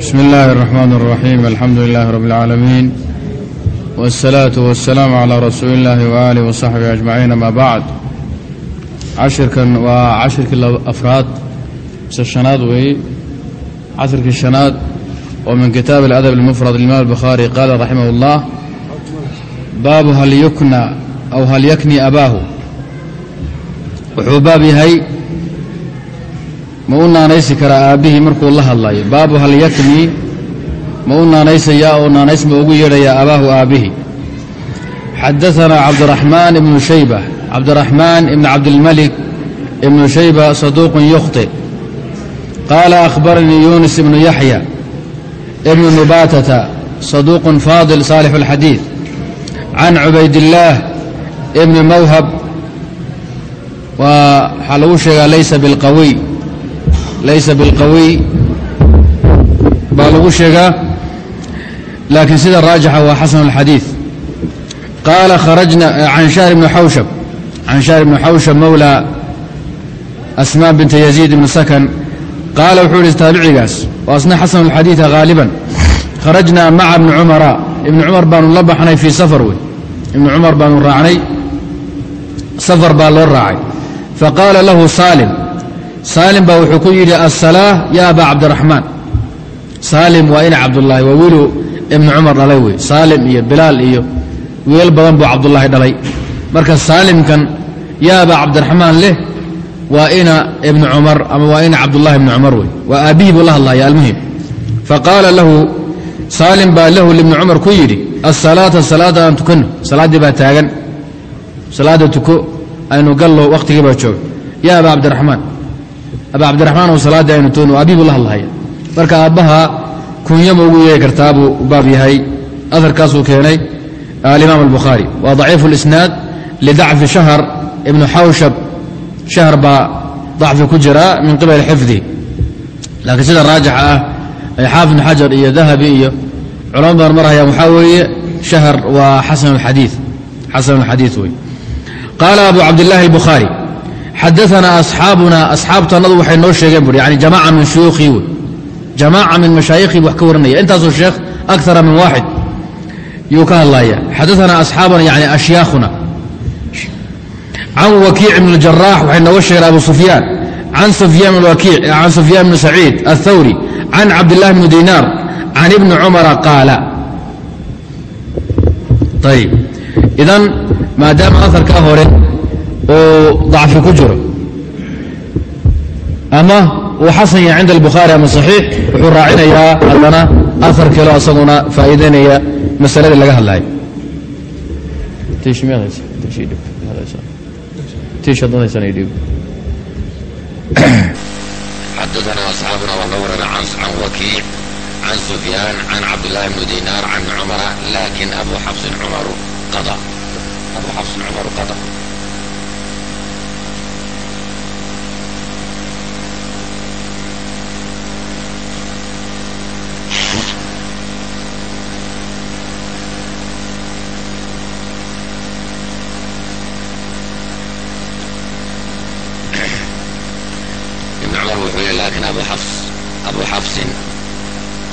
بسم الله الرحمن الرحيم الحمد لله رب العالمين والصلاة والسلام على رسول الله وآله وصحبه أجمعين أما بعد cashirkan waa cashirkii afraad mise shanaad weeye casirkii shanaad oo min kitaab aladab اlmufrad limaam albukhaari qaala raximah اllah baabu hal yukna aw hal yakni abaahu wuxuu baab yahay ma u naanaysi karaa aabbihii markuu la hadlayo baabu hal yakni ma u naanaysayaa oo naanays ma ugu yeedhayaa abaahu aabbihii? Xadaanaa cabdiraxmaan ibnu shayba. Cabdiraxmaan ibn cabdilmalik ibnu shayba saduuqun yukhطi qaala akhbaranii yunis ibnu yaxya ibnu nubatata saduuqun faadil saalix اlxadiid can cubaydillaah ibni mawhab. Waxaa lagu sheegaa laysa bilqawiy laysa bilqawiy baa lagu sheegaa laakiin sida raajixa waa xasan اlxadiid qaala kharajna can shahr ibni xawshab can shahr ibni xawshab mowla asmaa binta yaziid ibni sakan qaala wuxuu ihi taabicigaas oo asna xasan اlxadiida haaliban kharajnaa maca ibni cumara ibni cumar baanu la baxnay fii safar wey ibni cumar baanu raacnay safar baa loo raacay faqaala lahu saalim saalim baa wuxuu ku yidhi asalaa ya abaa cabdiraxmaan. Saalim waa ina cabdullaahi waa wiilu ibni cumar dhalay wey. Saalim iyo bilaal iyo wiil badan buu cabdullaahi dhalay. Marka saalimkan ya abaa cabdiraxmaan leh waa ina ibni cumar ama waa ina cabdullahi ibni cumar wey. Waa aabbihii buu la hadlaya almuhim. Faqaala lahu saalim baa lahu libni cumar ku yidhi asalaata salaada aan tukanno. Salaaddii baa taagan. Salaadda tuko aynu gallo wakhtigii baa jooga. Ya abaa cabdiraxmaan abaa cabdiraxmaan oo salaaddii aynu tugno aabbihi buu la hadlahaya marka aabbaha kunya ma ugu yeeri kartaa buu baab yahay aharkaasuu keenay alimaam albukhaari waa daciifu اlisnaad lidacfi shahr ibnu xawshab. Shahr baa dacfi ku jira min qibali xifdi. Laakiin sida raajixa ah ay xaafid xajar iyo dahabi iyo culamo badan marhayaan waxaa weeye shahr waa xasan alxadii xasan alxadiid wey qaala abu cabdillahi albukhaari xadaanaa asxaabuna asxaabtannadu waxay noo sheegeen buuri yani jamaca min shuyuukhii wey jamaaca min mashaayikhii wax ka waranaya intaasoo sheekh akara min waaxid yuu ka hadlaya xadaanaa asxaabuna yani ashyaakhuna can wakiic ibn اjaraax waxay nooga sheegeen abu sufyaan can sufyaan bn wakiic can sufyaan bni saciid aلthawri can cabdillahi bni dinaar can ibni cumara qaala ayib idan maadaama aharkaa hore uu dacfi ku jiro. Ama uu xasan yahay cinda albukhaari ama saxiix wuxuu raacinayaa haddana ahar kelo asaguna faa'iidaynaya masaladii laga qada yihi laakin abu xafs abu xafsin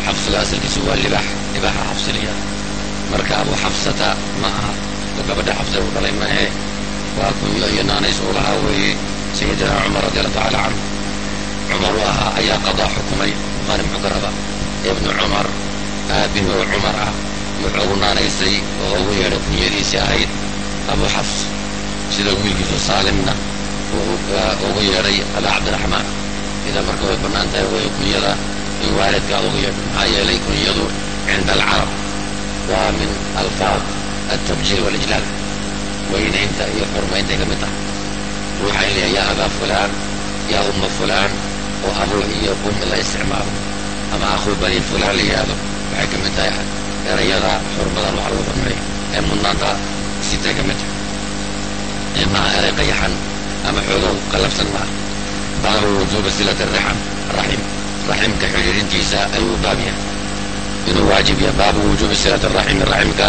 xafsiga asalkiisu waa libax libaxa xafsiliya marka abu xafsata ma aha oo gabadha xafsa u dhalay mahe waa kunyo iyo naanays uu lahaa weeye sayidina cumar radi allahu tacala canhu cumar u ahaa ayaa qadaa xukumay bukhaari muxuu ka raba ibnu cumar aabbihii oo cumar ah wuxuu ugu naanaysay oo ugu yeedhay kunyadiisii ahayd abu xafs sida wiilkiisu saalimna ugu yeedhay abaa cabdiraxmaan idaa marka way bannaan tahay way kunyada in waalidka yeedho maxaa yeelay kunyadu cinda alcarab. Waa min alfaad altabjiil walijlaal weynaynta iyo xurmayntay ka mid tahay. Ruuxa in yaa abaa fulaan yaa umma fulaan oo abuu iyo um la isticmaalo. Ama akhuu bani fulaan la yidhaahdo. Waxay ka mid tahay erayada xurmadan wax lagu xurmeeyo ee mudnaanta sitay ka mid tahay. Maaha eray qayaxan ama xoogow qallabsan maaha baabu wujuubi silati raxam raxim raximka xidhiirintiisa ayuu baab yahay inuu waajib yahay baabu wujuubi silati raximi raximka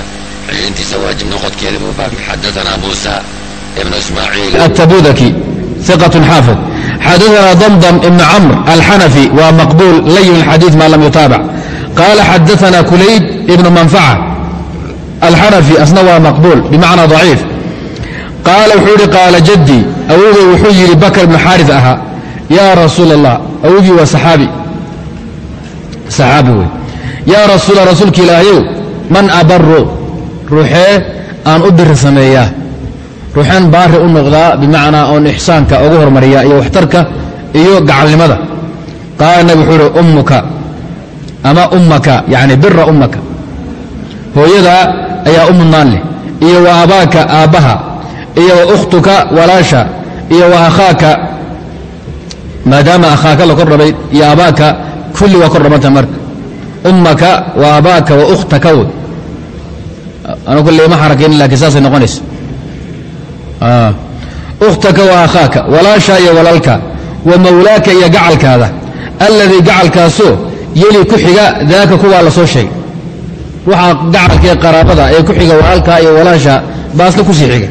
xidhiirintiisa waajib noqodkeeda buu baab yahay xadaanaa muusa ibnu ismaaciil التبوذكي ثقة xاaفظ xadثna ضمضم بن cمر الxنفي wa مقبول layn الxadيiث ma lm يutaaبع qال xadثna كulayb بن منفعة الxنفي asna waa مقبول بمعنى ضعيif qaal wuxuu ihi qaala jadii awogay wuxuu yidhi bakr بن xاariث ahaa ya rasuul الlah awogii waa saxaabi. Saxaabi wey. Yaa rasuula rasuulka ilaahayow man abaru ruuxee aan u biri sameeyaa ruuxeen baari u noqdaa bimacnaa oon ixsaanka ugu hormariyaa iyo waxtarka iyo gacalnimada. Qaala nabi wuxuu uhi ummuka ama ummaka yani bira ummaka. Hooyadaa ayaa u mudnaan leh iyo wa abaaka aabbaha iyo wa ukhtuka walaasha iyo wa akhaaka maadaama akhaaka la kor dhabay iyo abaaka kulli waa kor dhabanta marka. Ummaka wa abaaka wa ukhtaka wey anu kulle ma xarakaynin lakiin saasay noqonaysa. Ukhtaka wa akhaaka walaasha iyo walaalka wa mawlaaka iyo gacalkaada. Alladii gacalkaasoo yeli ku xiga daaka kuwaa la soo sheegay. Ruuxa gacalkaee qaraabada ee ku xiga walaalkaa iyo walaasha baasna ku sii xiga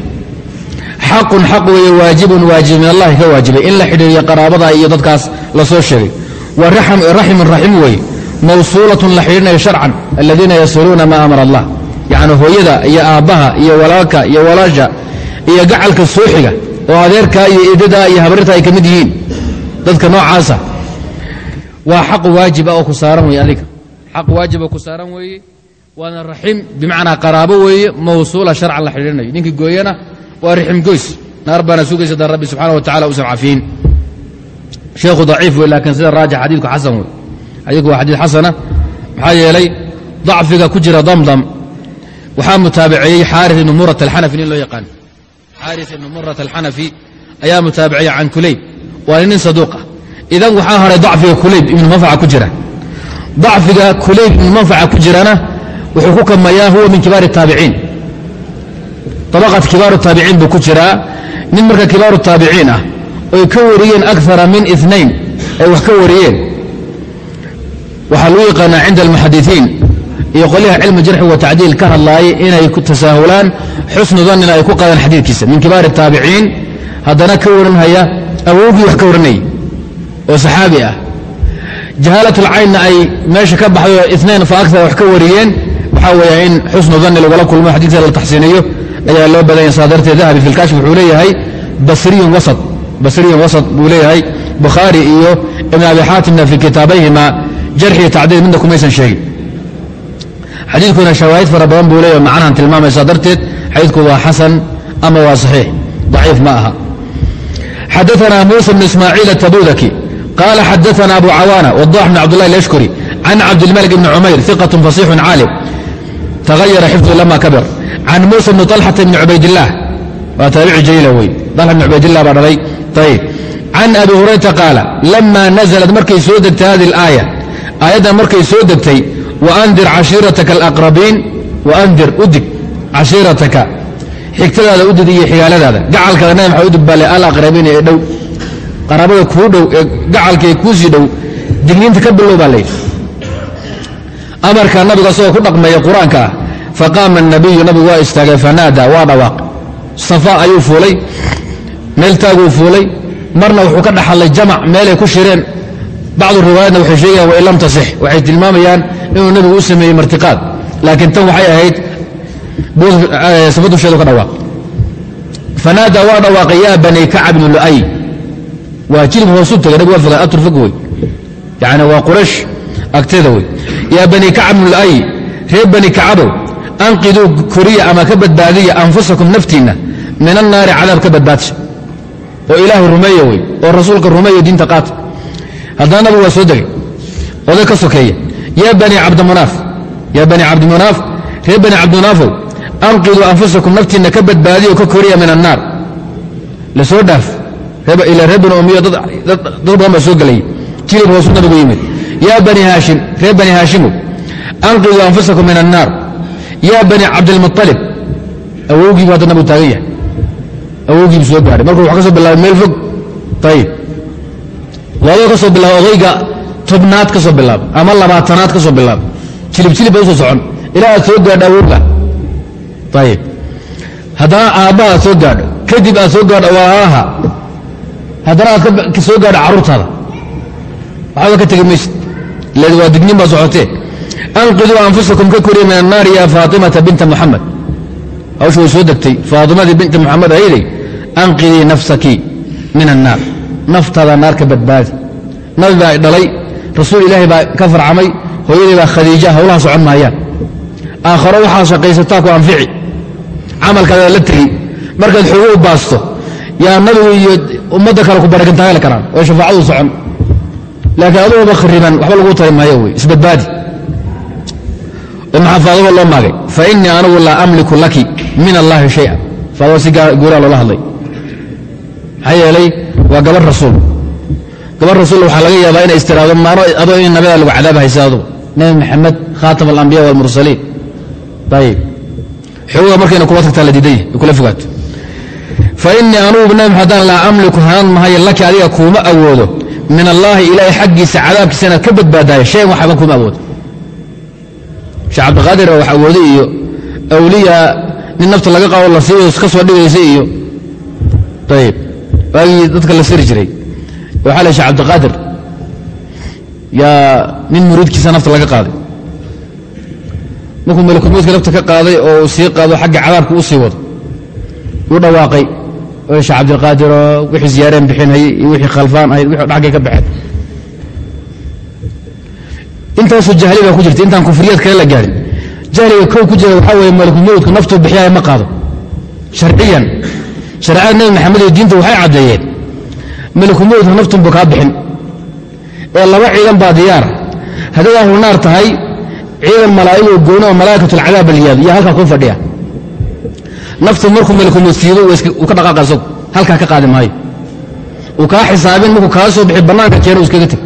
xaqun xaq weeye waajibun waajib min allahi ka waajibay in la xidhiiriyo qaraabada iyo dadkaas la soo sheegay. Wa raximun raxim weeye. Mawsuulatun la xidhiirinayo sharcan aladiina yasiluuna maa amara allah. Yacni hooyada iyo aabbaha iyo walaalka iyo walaasha iyo gacalka soo oo adeerkaa iyo eedadaa iyo habrirta ay ka mid yihiin. Dadka noocaasa. Waa xaq waajib ah oo ku saaran weeye adiga. Xaq waajib oo ku saaran weeye. Waana raxim bimacnaa qaraabo weeye. Mawsuula sharcan la xidhiirinayo ninkii gooyana waa rixim goys. Naar baana sugaysa dan rabbi subxana wa tacala usan cafiyin sheekhu daciif wey laakiin sida raajix xadiidku xasan wey xadiidku waa xadiid xasana. Maxaa yeelay dacfiga ku jira damdam. Waxaa mutaabaceeyey xaari ibnu murat alxanafi nin loo yaqaan. Xaari ibnu murat alxanafi ayaa mutaabaceeyey can kulayb. Waa nin saduuqa idan waxaa haray dacfiga kulayb ibnu manfaca ku jira. Dacfiga kulayb ibnu manfaca ku jirana wuxuu ku kamayaa huwa min kibaari الtaabiciin طabaqat kibaaru taabiciin buu ku jiraa nin marka kibaaru taabiciin ah oy ka wariyeen akara min inain ay wax ka wariyeen waxaa lagu yaqaanaa cinda almuxadisiin iyo qolyaha cilmi jarxi wa tacdiil ka hadlaayay inay tasaahulaan xusnu danina ay ku qadaan xadiidkiisa min kibaari taabiciin haddana ka waranhaya awowgii wax ka waranayay oo saxaabi ah jahaalatulcaynna ay meesha ka baxday oo inain fa akar wax ka wariyeen waxaa weya in xusnu danni lagula kulmo xadiidka la taxsiiniyo ayaa loo badanya saa darteed. Dahabi filkashf wuxuu leeyahay basriyun wasat basriyun wasat buu leeyahay bukhaari iyo ibn abi xaatimna fii kitaabayhima jarxi tacdiil midna kumaysan sheegin. Xadiidkuna shawaahid fara badan buu leeyahay macnahan tilmaamaysaa darteed xadiidku waa xasan ama waa saxiix? Daciif ma aha. Xadaana musa bn ismaaciil atabudaki qaala xadaana abu cawaana wadax bn cabdulahi alashkuri can cabdilmalik bni cumayr iqat fasixun caalim taayara xifdu lama kabir can muusa bni alxata bni cubaydilaah waa taabici jaliila wey ala bni cubaydilah baa dhalay ayb can abi hurayrata qaala lama nazlad markay soo degtay hadi laaya aayaddan markay soo degtay waandir cashiirataka alaqrabiin waandir udig cashiirataka xigtadaada udid iyo xigaaladaada gacalkaada nabi maxamed udug bale alaqrabiin ee dhow qaraabada kuu dhow ee gacalka ee kuusii dhow digniinta ka bilow baa layidhi amarka nabiga asagoo ku dhaqmaya qur'aanka ah faqaama الnabiyu nabigu waa istaagay fanaada waa dhawaaq. Safa ayuu fuulay meel taaguu fuulay marna wuxuu ka dhaxallay jamac meelay ku shireen. Bacdu riwaayadna waxay sheegayaan wain lam tasix. Waxay tilmaamayaan inuu nebigu u sameeyey martiqaad laakiin tan waxay ahayd safa dusheedu ka dhawaaq. Fanaada waa dhawaaqay yaa bani kacab bnu lu'ay. Waa jilib hoosu tagay nabig waa fogaa atur fog wey waa quraysh agteeda wey. Yaa bani kacab bnu lu'ay reer bani kacabow anqiduu koriya ama ka badbaadiya anfusakum naftiinna min annaari cadaab ka badbaadsha oo ilaahu rumeeya wey oo rasuulka rumeeya diinta qaata. Haddana nabigu waa soo degay oday ka sokeeya. Yaa bani cabdimunaaf yaa bani cabdimunaaf reer bani cabdimunaafow anqiduu anfusakum naftiinna ka badbaadiya ka koriya min annaar la soo dhaaf ila reer bani umiya dad badan baa soo gelayay jilib hoosuu nabigu yimid yaa bani haashim reer bani haashimow anqiduu anfusakum min annaar yaa bani cabdilmualib awowgiibu hadda nabigu taagan yahay awowgiibu soo gaahay markuu wax ka soo bilaabay meel fog. Ayib wadoo ka soo bilaaba odayga tobnaad ka soo bilaaba ama labaatanaad ka soo bilaaba jilib jilib ba u soo socon. Ilaa aad soo gaadho awowga ayib haddana aabba aad soo gaadho kadib aad soo gaadho waaaaha haddana aad soo gaadho carruurtaada waxba ka tegi maysid waa dignin baa socotee anqiduu anfusakum ka koriya min annaari ya faatimata binta muxamed hawsha way soo degtay faatimadii binta muxamed ayday anqidii nafsaki min annaar naftaada naar ka badbaadi nabi baa dhalay rasuul ilaahay baa ka farcamay hooyadii baa khadiija hawlaha socon maayaan aakharo waxaad shaqaysataa ku anfici camalkaada la tegi markaad xoogo u baasto yaa nabigu iyo ummadda kale ku barakantagali karaan oo shafaacadu socon laakiin aduguba khariban waxba lagu tari maayo wey isbadbaadi. Maxaa faaduma loo maagay? Fa innii anigu laa amliku laki min allaahi shaya faaduma si guuraa loola hadlay. Maxaa yeelay waa gabar rasuul. Gabar rasuul waxaa laga yaabaa inay istiraado maano adoo in nabada lagu cadaaba haysa adugu nabi maxamed khaatam alambiya walmursaliin ayib xoogaa markayna kula tagtaa la diidan yahy kula fogaato. Fa innii anugu nabi maxadan laa amliku hanan mahayo laki adiga kuuma awoodo min allaahi ilaahay xaggiisa cadaabkiisa inaad ka badbaadaayo shayan waxaban kuuma awoodo sheekh cabdiqaadir wax awoode iyo awliya nin nafta laga qabo la siiyo ka soo dhigaysa iyo ayib waagii dadka la siri jiray. Waxaa la shekh cabdiqaadir yaa nin muriidkiisa nafta laga qaaday? Markuu malakulmoodka nafta ka qaaday oo sii qaado xagga cadaabka u sii wado u dhawaaqay sheekh cabdiqaadiroo wixii ziyaareen bixinayay iyo wixii khalfaan ahayd wixii dhaggay ka baxeen. Intaasoo jahli baa ku jirta intaan kufriyaad kale la gaadhin jahliga kow ku jira waxaa weeye malakulmowdku naftuu bixiyaaya ma qaado. Sharciyan. Shareecada nebi maxamed iyo diinta waxay caddeeyeen. Malakulmowdka naftunbu kaa bixin. Ee laba ciidan baa diyaara haddaad ahlu naar tahay ciidan malaa'igoo gooni oo malaa'ikatulcadaab balyaado iyo halkaa kuu fadhiya naftu markuu malakulmowd siido uu ka dhaqaaqa halkaa ka qaadi maayo. Uu kaa xisaabin markuu kaa soo bixi bannaanka keeno iskaga teg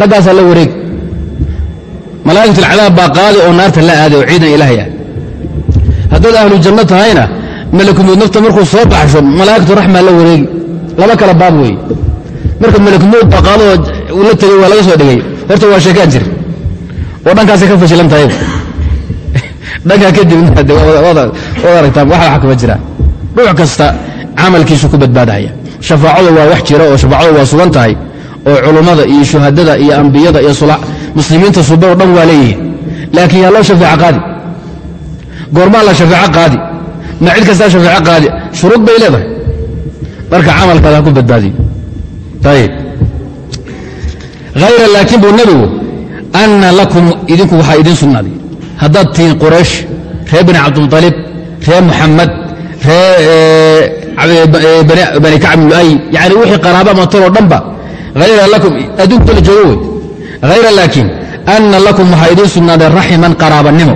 raggaasaa la wareegi malaa'ikatulcadaab baa qaadi oo naarta la aaday oo ciidan ilaahay ah haddaad ahlu janno tahayna malakumowd nafta markuu soo baxsho malaa'ikatu raxmaa la wareegi. Laba kala baab weeye. Marka malakumowd baa qaadoo uu la tegey waa laga soo dhigay. Horta waa sheekaan jir. Oo dhankaasay ka fashilan tahay dhankaa kadib waad aragtaan wax wax kuma jiraan ruux kasta camalkiisu ku badbaadahaya shafaacadu waa wax jira oo shafaacadu waa sugan tahay oo culummada iyo shuhadada iyo ambiyada iyo muslimiinta subao dhan waa leeyihiin. Laakiin yaa loo shafeeco qaadi? Goormaa la shafeeco qaadi? Ma cid kastaa shafeeco qaadi? Shuruud bay leedahay. Marka camalkaada ha ku badbaadiyo hayra laakiin buu nebigu anna lakum idinku waxaa idin sugnaaday haddaad tihiin quraysh reer bani cabdilmuطalib reer muxamed reer bani kacb lu'ay yani wixii qaraaba mataloo dhanba hayra lakum adduunka la joogo wey hayra laakiin anna lakum waxaa idiin sugnaaday raximan qaraabanimo.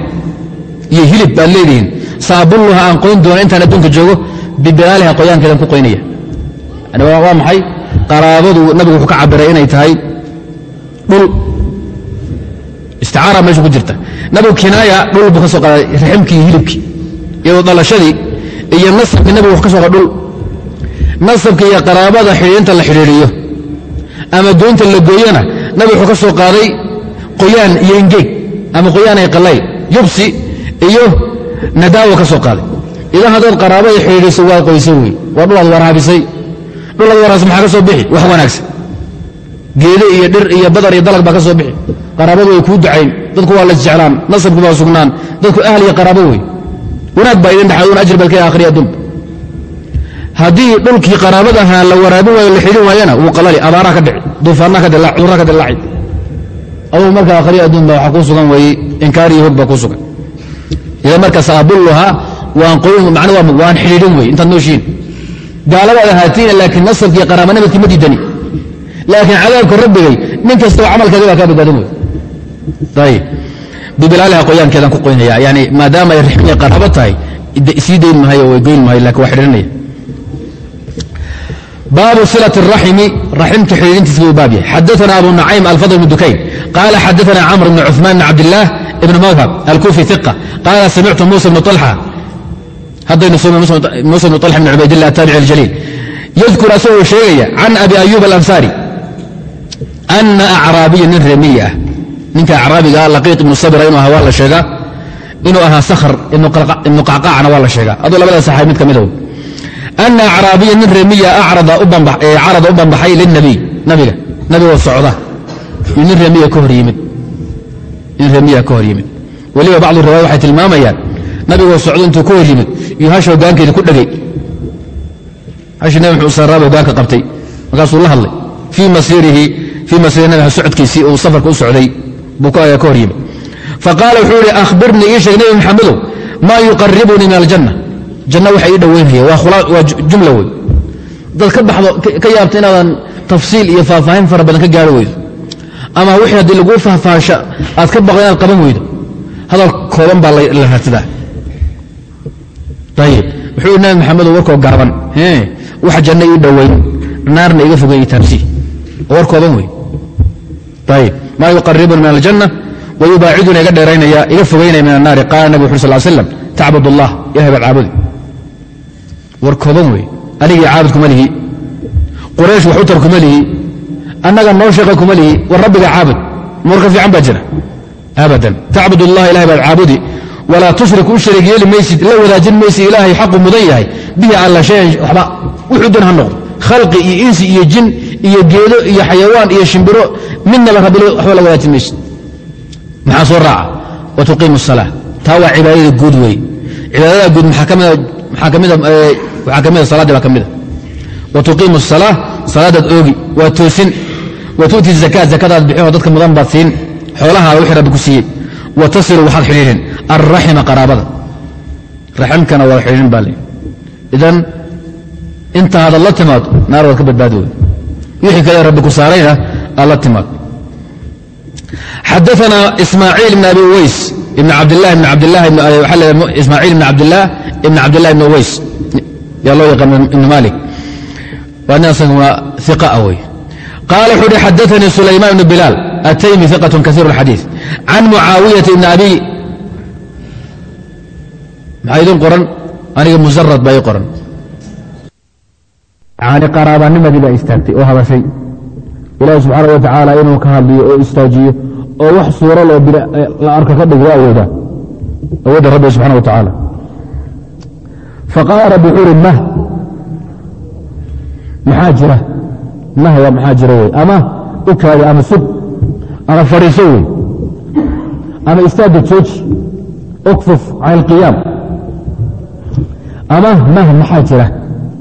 Iyo hilib baad leedihiin saabulluha aan qoyn doona intaan adduunka joogo bibilaaliha qoyaankeedan ku qoynaya. Waa maxay? Qaraabadu nabigu wuxuu ka cabiray inay tahay dhul isticaara meesha ku jirta. Nabigu kinaaya dhul buu ka soo qaaday raximkii hilibkii iyadoo dhalashadii iyo nasabkii nabigu ka soo qaaday dhul. Nasabka iyo qaraabada xidhiidinta la xidhiidhiyo ama doonta la gooyana nabi wuxuu ka soo qaaday qoyaan iyo ingeeg ama qoyaan ay qalay yubsi iyo nadaawo ka soo qaaday. Idan haddaad qaraabada xidhiidhiso waad qoysay wey waa dhulaad waraabisay. Dhulaad waraabisay maxaa ka soo bixi? Wax wanaagsan geede iyo dhir iyo badar iyo dalag baa ka soo bixi. Qaraabadu way kuu ducayn. Dadku waa laisjeclaan nasabku baa sugnaan. Dadku ahl iyo qaraabo wey. Wanaag baa idin dhexaad un ajir baad ka akhriya adduunka haddii dhulkii qaraabada ahaa la waraabin waayo la xidhin waayana wuu qalali abaaraa ka dhici duufaanna ka dilaac cudurra ka dilaaci adugu marka akhriya adduun waxaa kuu sugan weeye inkaar iyo hog baa kuu sugan. Idan marka saabulluhaa waan qoyn macna waa waan xidhiidhin wey intaad nooshiin. Gaalabaad ahaatiina laakiin nasabkii qaraabanimidkii ma diidani laakiin cadaabka rabbigay nin kastoo camalkeeda baa kaa badbaadan wey ayib bibilaaliha qoyaankeedan ku qoynaya yani maadaama ay rixmiya qaraabo tahay sii dayn mahayo way goyn mahayo lakin waa xidhiidhinaya baabu silaة الraxmi raximka xidhiidintiisa buu baab yahay xadaثna abu nacaym alfadl bn dukayn qala xadaثna camr bn cuثmaan bn cabdilah ibn mawhab alkufi ثiqa qala samictu musa bn طalxa haddaynu musa bn طalxa bn cubaydillah ataabici اljaliil yadkur asagoo sheegaya can abi ayub alansaari ana acraabiya nin reemiyi ah ninka acraabiga laqiiq ibnu sabra inuu ahaa waa la sheegaa inuu ahaa sakhr ibnu qacqaacna waa la sheegaa aduu labada saxaabi mid ka midow ana acraabiya nin remiya carada u banbaxay lilnabiy nabiga nabigoo socda nin remiya ka hor yimid nin remiya ka hor yimid weliba bacdu riwaaya waxay tilmaamayaan nabigoo socdo intuu ka hor yimid iyo hasha hogaankeeda ku dhegay hashii nabi maxamed sarraaba hogaanka qabtay markaasuu la hadlay fii fii masiiri nabiga socodkiisii uu safarka u socday buu ka hor yimid faqaala wuxuu ihi ahbirnii ii sheeg nebi maxamedow maa yuqaribunii min aljanna. Janna waxa ii dhowaynaya waa jumla wey dad ka baxdo ka yaabta inaadan tafsiil iyo faahfaahin fara badan ka gaari weydo. Ama wixii haddii laguu faahfaahsha aad ka baqdo inaad qaban weydo. Hadal kooban baa la raadsadaa ayib wuxuu ihi nabi maxamedow warkoo ayib maa yuqaribuni min aljanna wayubaaciduna iga dheeraynaya iga fogaynaya min annaari qaala nabig wuxu sal slam tacbud allah ilahay baad caabudi war kooban wey anigii caabud kuma lihi quraysh wax u kuma lihi annaga noo sheeqa kuma lihi war rabbiga caabud mar fiican baa jira abadan tacbud allah ilahay baad caabudi walaa tushrik u sharig yeeli maysid la wadaajin maysid ilaahay xaqu mudan yahay bihi alla shayan waxba wuxuu dan ha noqdo khalqi iyo insi iyo jin iyo geedo iyo xayawaan iyo shimbiro midnaba rabbi waxba la wadaajin maysid maxaa soo raaca wa tuqiimu الsalaa taa waa cibaadada guud weeye cibaadada guud waxaa ka mida salaadii baa ka mida wa tuqiimu الsalaa salaadaad oogi waa toosin wa tu'ti الzakaat zakadaad bixinoo dadka mudan baad siin xoolahaada wixii rabbi ku siiyey wa tasilu waxaad xidhiirin alraxima qaraabada raximkana waa xidhiirin baa le idan inta hadaad la timaado naar waad ka badbaadi wey wixii kale rabbi ku saarayna aad la timaado xadaana ismaaciil ibn abi uways ibn cabdilah ibn cabdilah ismaaciil ibn cabdilah ibn cabdilah ibn uways. Yaa loo yaqaan ibn malik waa nin asaguna iqa ah wey. Qaala wuxuu uhi xadaanii sulaymaan bilaal ataymi iqat kasiir اlxadiiث can mucaawiyata ibn abi maxaa idin qoran? Aniga musarad baa ii qoran yani qaraabanimadii baa istaagtay oo hadashay ilaahi subxaana wa tacaala inuu ka hadliyo oo istaajiyo oo wax suuro la arko ka dhig waa awoodaa awoodda rabbi subxana wa tacaala faqaala rabbi wuxuu uhi mah. Maxaa jira mah waa maxaa jira wey. Ama u kaadi ama sug ama fadhiiso wey. Ama istaagga jooji. Ukfuf can ilqiyaam ama mah maxaa jira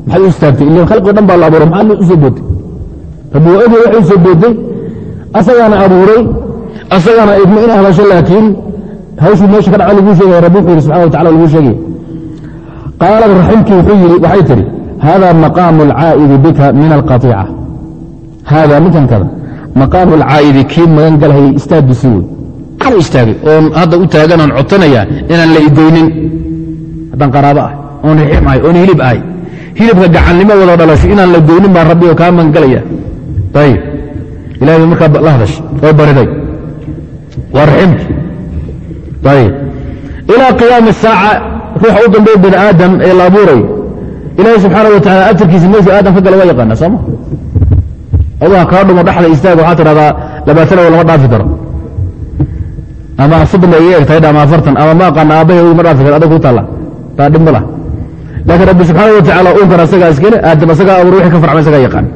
maxaad u istaagtay? Ila khalqio dhan baa la abuuray. Maxaad u soo boodtay rabbi waxay soo booday asagaana abuuray asagaana idmo ina hadasho laakiin hawshii meesha ka dhaca laguu sheegaya rabbi wuxuu yidhi subxana wa tacala laguu sheegaya qaalad raximkii wuxuu yidhi waxay tidhi hada maqaamu alcaa'idi bika min alqaiica haada ninkan kada maqaamu alcaa'idi kii magan galhayay istaaggiisii wey maxaan istaagay oon hadda u taaganaan codsanayaa inaan la igoynin haddaan qaraabo ah oon raxiim ahay oon hilib ahay hilibka gacannimo wada dhalasho inaan la goynin baan rabbi oo kaa magangalaya ayib ilahay ba markaa la hadashay oo bariday. Waa raximki ayib ilaa qiyaami saaca ruuxa u dambeeya bini aadam ee la abuuray. Ilaahay subxaana wa tacala ajarkiisa meeshuu aadam ka gala yaqaana sooma aduha kaa dhumo dhaxda istaaga waxaa tidhahdaa labaatan oo lama dhaafi karo. Ama soddon bay iga egtahay ama afartan. Ama ma aqaana aabbahay ma dhaafi karo adag ku taalla. Taa dhib laakiin rabbi subxaana wa tacaala unkana asagaa iskale aadam asagaa abuur wixii ka farcmay asagaa yaqaan.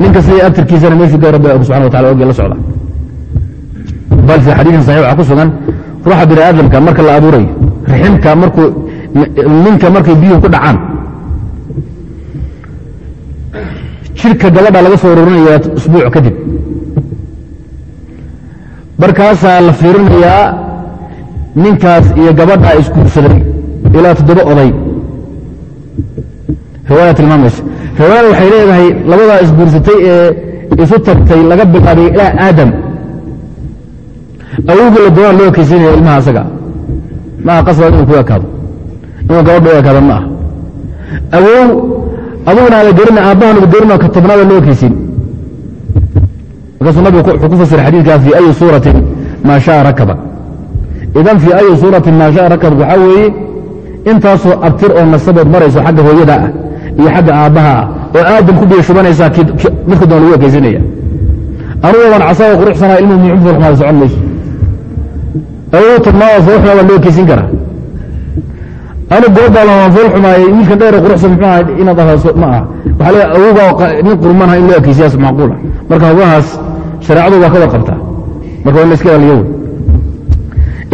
Ninka sida abtirkiisana meeshuu gay rabbi subxana wa tacala oge la socda. Bal fi xadiisin saxiix waxaa ku sugan ruuxa bini aadamka marka la abuurayo riximka markuu ninka markay biyuhu ku dhacaan. Jirka gabadha laga soo ururinaya usbuuc kadib. Markaasaa la fiirinayaa ninkaas iyo gabadha isguursaday ilaa toddoba oday riwaaya tilmaamaysa riwaayada waxay leedahay labadaa isguursatay ee isu tagtay laga bilaabay ilaa aadam. Awowgii la doonaa loo ekaysiinaya ilmaha asaga. Maaha qasba inuu ku ekaado. Inuu gabadha u ekaado ma aha. Awow aduguna aada gerina aabbahanuba gerina ka tobnaada loo ekaysiin markaasuu nabigu wuxuu ku fasiray xadiidkaa fii ayi suuratin maa shaa rakaba. Idan fii ayi suuratin maa shaa rakab waxaa weeye intaasoo abtir oo nasabood marayso xagga hooyada ah iyo xagga aabbaha ah oo aadam ku biyo shubanaysaa midka doon lagu ekaysinaya anugu waan casaaga quruxsanaa ilmu xumaada socon mayso. Awow tobnaada sooxna waa loo ekaysin karaa. Anu goobbaala waan fool xumaayey wiilkan dheer quruxsan muxuu aha inaad ahaaso ma aha. Waxaa le awowgaa nin qurmanha in loo ekeysiyaas macquula marka hawlahaas shareecadu waa ka warqabtaa. Marka waa la iska ilaaliyo.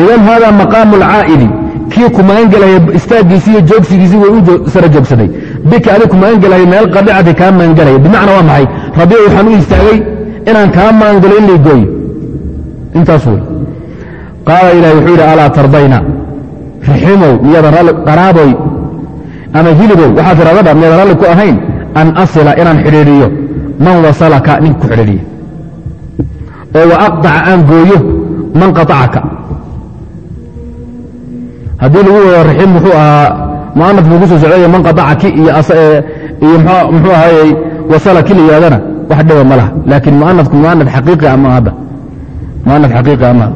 Idan hada maqaamu alcaa'idi kii ku magan gelaya istaaggiisii iyo joogsigiisii way sara joogsaday. Bika adig ku magan gelaya meel qadicati kaa magan gelaya bimacna waa maxay? Rabiic waxaan u istaagay inaan kaa magan galo in laygooyo intaas wey qaala ilahi wuxuu yidhi alaa tardayna? Riximow miyaadan qaraaboy ama hilibow waxaad tiradadha miyaadan ralli ku ahayn an asila inaan xidhiidhiyo. Man wasalaka ninka ku xidhiidhiya. Oo wa aqطaca aan gooyo man qaطacaka haddii lagu wado raxim muxuu ahaa mu'anaf ku soo socdaya man qaطacaki iyo iyo muxuu ahaayey wasalaki la yidhahdana wax dhiba ma laha. Laakiin mu'anafku mu'anaf xaqiiqi ama hadda mu'anaf xaqiiqi ama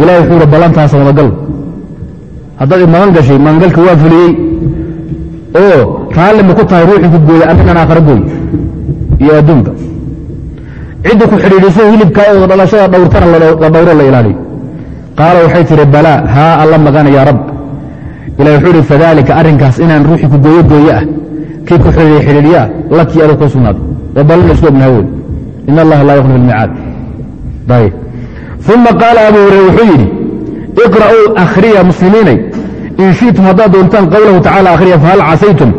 ilahi wuxuu ihi ballantaasa wadagal haddaad magan gashay magangalka waa fuliyey. Oo raalli ma ku tahay ruuxii ku gooya annigan aakhara gooy iyo adduunka. Cidda ku xidhiidhiso hilibkaa oo dhalashada dhowrtana la dhowro la ilaaliyo qaala waxay tihi balaa haa alla magana yaa rab ilahi wuxuu ihi fadaalika arrinkaas inaan ruuxii ku gooyo gooye ah kii ku xidhiidhiya xidhiidhiyaa lakii adag kuu sugnaaday la isku ognaha wey in allaha laa yukhlifu almicaad ayb uma qaala abu hurayre wuxuu yidhi iqra'uu akhriya muslimiinay. In shi'tum haddaad doontaan qowlahu tacala akhriya fahal casaytum?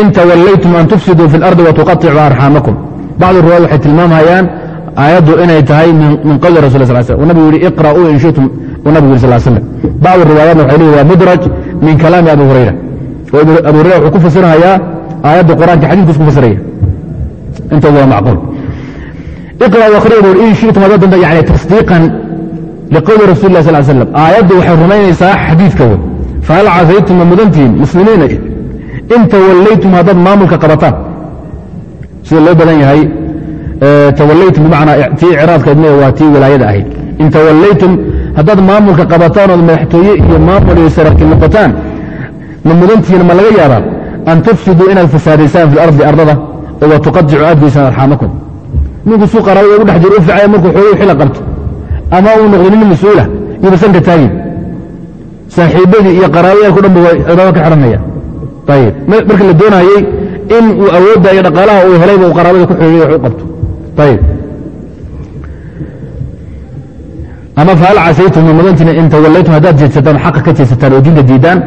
In tawallaytum an tufsiduu fi اlardi watuqaطicuu arxaamakum. Bacdu riwaayad waxay tilmaamayaan aayaddu inay tahay min qowli rasul sl sl nabigu yihi iqra'uu in shi'tum uu nabigu yidhi sal slam bacdu riwaayaatna waxay leeyihiin waa mudraj min kalaami abi hurayra. Oo abu hurayra wuxuu ku fasirhayaa aayadda qur'anka xadiidkiis ku fasiraya intooda waa macquul. Iqra'uu akhriya buu in shi'tum haddaad doontaan yani tasdiiqan liqowli rasul lah sal slam aayaddu waxay rumaynaysaa xadiidka wey fahal casaytum ma mudantihiin muslimiina? In tawallaytum haddaad maamulka qabataan. Sida loo badan yahay tawallaytum bimacnaa tii icraadka idme waa tii wilaayada ahayd. In tawallaytum haddaad maamulka qabataan ood madaxtooye iyo maamul iyo saraakiil noqotaan ma mudantihiin ma laga yaabaa an tufsiduu inaad fasaadaysaan fi lardi ardada oo wa tuqadicu aad goysaan arxaamakum ninku suu qaraabada ugu dhex jiro u ficaya markuu xooguu xila qabto. Ama uu noqdo nin mas'uula iyoba sanka taagin. Saaxiibadii iyo qaraabadaalku dhan ba cidaaba ka xidhanaya. Ayib marka la doonayey in uu awoodda iyo dhaqaalaha uu helayba uu qaraabada ku xoogiy wax u qabto. Ayib ama fahal casaytum ma mudantina in tawallaytum haddaad jeedsataan xaqa ka jeedsataan oo diinta diidaan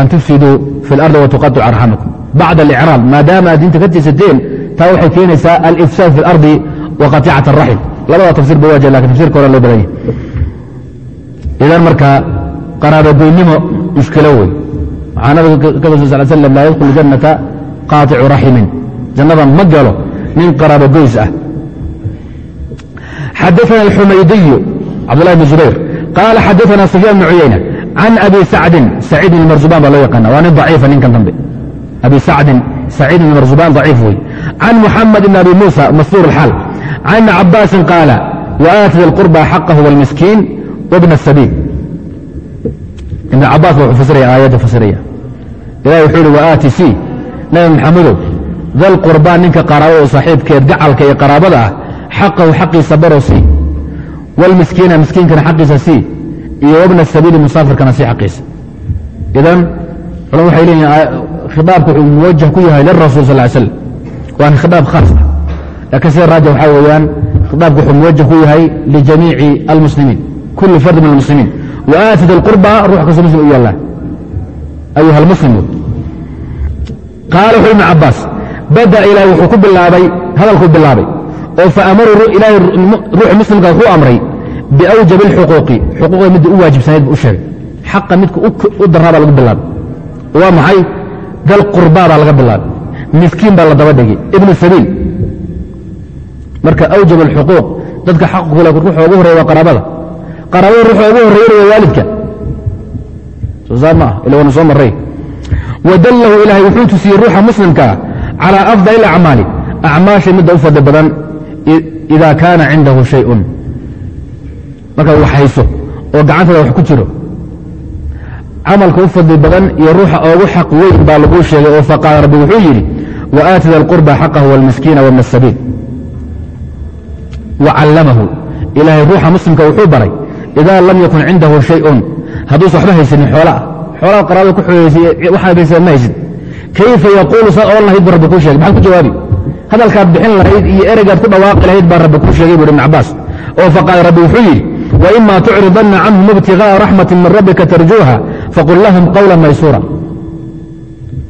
an tufsiduu fi اlardi watuqaطicu arxamakum bacda alicraab maadaama aad diinta ka jeedsateen taa waxay keenaysaa alifsaad fi اlardi wa qaticat الraxim labada tafsir ba waaja lakin tafsirka hore loo badan yahy idan marka qaraabogoynimo mushkilo wey waxaa nabiga ka rasul sal slam laa yadkhulu jannata qaaticu raximin jannada ma galo nin qaraabogoys ah xadaana alxumaydiyu cabdulahi bn zubayr qaala xadaana sufyaan bn cuyayna can abi sacdin saciid bn marzuban baa loo yaqaana waa nin daciifa ninkan dambe abi sacdin saciid bn marzuban daciif wey can muxamed bn abi muusa masruur alxaal can ibni cabaasin qaala waaati اlqurba xaqahu wاlmiskiin wbna الsabiil ibn cabaas ba wuxuu fasiraya aayadda fasiraya ilahi wuxuu ihi waaati c nabi maxamedow dal qurbaan ninka qaraabada oo saaxiibkeed gacalka iyo qaraabada ah xaqahu xaqiisa baro sii wاlmiskiina miskiinkana xaqiisa sii iyo wabna sabiili musaafirkana sii xaqiisa idan culama waxay leeyihiin khidaabku wuxuu muwajah ku yahay lirasul sal slam waana khidaab khaas ah laakiin sida raaja waxaa weeyaan khidaabku wuxuu muwajah ku yahay lijamiici almuslimiin kuli fardi min almuslimiin waaati da lqurba ruux kastoo muslim u yaallaa ayuha almuslimu qaala wuxuu ibn cabaas bada ilaah wuxuu ku bilaabay hadalkuu bilaabay oo faamaru ilaahay ruuxa muslimka wuxuu amray biawjab اlxuquuqi xuquuqda midda u waajibsanayd bu u xaqa midka u daraa baa lagu bilaabay. Waa maxay? Dal qurbaa baa laga bilaabay. Miskiin baa la daba dhigay. Ibnu sabiil. Marka awjab alxuquuq dadka xaqkule ruuxa ugu horreya waa qaraabada. Qaraabada ruuxa ugu horreeyana waa waalidka. Soo ila waanu soo marray. Wadallahu ilaahay wuxuu tusiyey ruuxa muslimkaa calaa afdal اlacmaali acmaasha midda u fadli badan ida kaana cindahu shayun markaad wax hayso oo gacantada wax ku jiro camalka u fadli badan iyo ruuxa oogu xaq weyn baa laguu sheegay oo faqaala rabbi wuxuu yidhi waaati da اlqurba xaqahu wاlmiskiina wbna الsabiil wacallamahu ilaahay ruuxa muslimka wuxuu baray idaa lam yakun cindahu shayun hadduusa waxba haysanin xoola ah xoolaha qaraabada ku xoogeysay waxaad haysaa ma haysid kayfa yaquulu saad odhan lahayd buu rabbi kuu sheegay maxaad ku jawaabi hadalkaad bixin lahayd iyo ereygaad ku dhawaaqi lahayd baa rabbi kuu sheegay buu ibn cabaas oo faqaal rabbi wuxuu yidhi waima tucridanna canhum ibtigaءa raxmatin min rabbika tarjuuha faqul lahum qawla maysuura.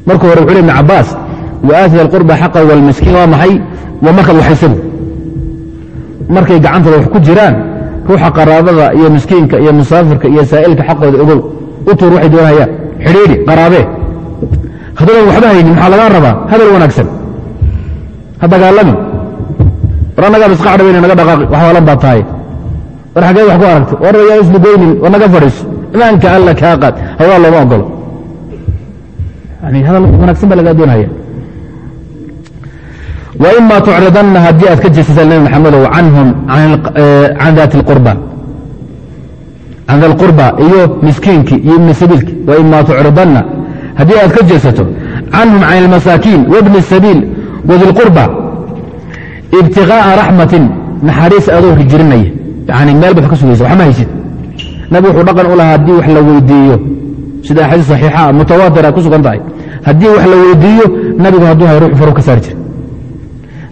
Markuu hore wuxuu le ibn cabaas waaati alqurba xaqa wاlmiskiin waa maxay? Waa markaad waxaysabu markay gacantooda wax ku jiraan ruuxa qaraabada iyo miskiinka iyo musaafirka iyo saa'ilka xaqooda ogow u waxay doonayaan xidhiidhi qaraabee haddaadan waxba haynin maxaa lagaa rabaa? Hadal wanaagsan ha dagaalamin war annagaa maskax dhabayna naga dhaqaaqi wax waalan baad tahay war xageed wax ku aragtay war yaa islugoynin war naga fadhiiso imaanka alla kaa qaad hawaa looma ogolo yani hadal wanaagsan baa lagaa doonaya وإma تcridana haddii aad ka jeesata نbi mxamedow canhum can dat اqurba can da اlqurba iyo miskiinkii iyo ibni sabiilki وإma تcridana haddii aad ka jeesato canhum can اlmasaakiin وbni الsabiil wadiqurba ibtiqaaa raxmatin naxariis adoo rijirinaya yani meelba wa ka sugaysa waxma haysid. Nabig wuxuu dhaqan u lahaa haddii wax la weydiiyo. Sida axaadiis saxiixa ah, mutawaatira ku sugan tahay. Haddii wax la weydiiyo nabigu hadduu hay ruux faru ka saar jira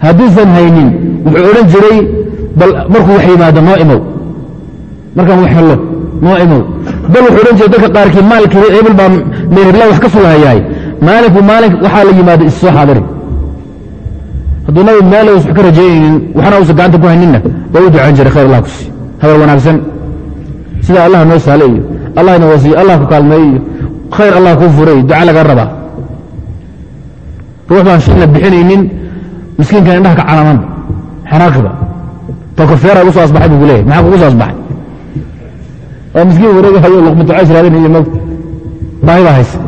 hadduusan haynin wuxuu odhan jiray bal markuu wax yimaado noo imow. Markaan wax hello noo imow. Bal wuxuu odhan jiray dadka qaarkii maalkii hebel baa meerheblaan wax ka sulahayahay maalinku maalin waxaa la yimaado issoo xaadiri hadduu nabi meel us wax ka rajaynaynin waxna uusan gacanta ku hayninna waa u ducayn jiray khayr allah ku sii hadal wanaagsan. Sida allah noo saale iyo allah ina wasiiyo allah ku kaalmeey iyo khayr allah kuu furay duca laga rabaa. Ruux baan shilna bixinaynin miskiinkan indhaha ka calaman xanaaqiba tokofeera ugu soo asbaxay buu leeyahy maxaa kugu soo asbaxay? Waa miskiin wareegahayo luqmatucays raadinaya mog baahida haysa.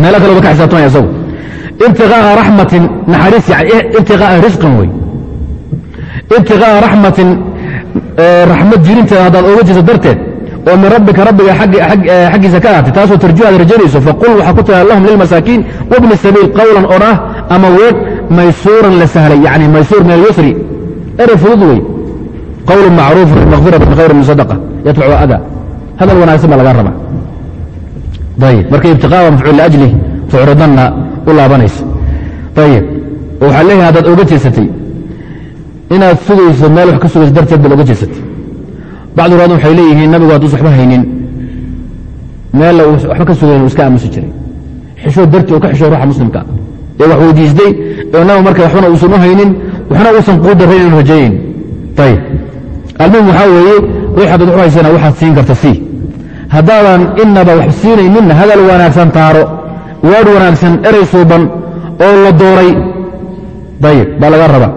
Meelo kaleba ka xisaabtamaya isagu ibtiaaa ramatin naxariis ibtiaaa eh, risan wey ibtiaaa ramatin eh, raxmad jirinteeda haddaad oga jirto darteed oo min rabbika rabbiga xaggiisa eh, ka ahaatay taasoo tarjumaad rajanayso faqul waxaa ku tiaa lahum lilmasaakiin wabni sabiil qawlan on ama weeg maysuuran la sahlay yani maysuur min alyusri erey fudud wey qawl macruuf makfiratin khayr min sadqa yatbacu ada hadal wanaagsan baa laga raba ayb marka ibtiaa mafcuul liajlih tucridana u laabanaysa. Ayib oo waxaa leeyahay haddaad oga jeesatay inaad sugayso meel wax ka sugayso darteed baad oga jeesatay. Bacdu raad waxay leeyihiin nabigu hadduusa waxba haynin meella waxba ka sugayn uu iska aamusi jiray. Xishoo dartii oo ka xishoo ruuxa muslimka. Ee wax weydiistay oo nabi marka waxbana uusan u haynin waxna uusan quu darraynan rajayayn ayib almuhim waxaa weeye ruux haddaad wax u haysana waxaad siin karta sii. Haddaadan inaba wax siinayninna hadal wanaagsan taaro waadh wanaagsan erey suuban oo la dooray. Ayib baa laga rabaa.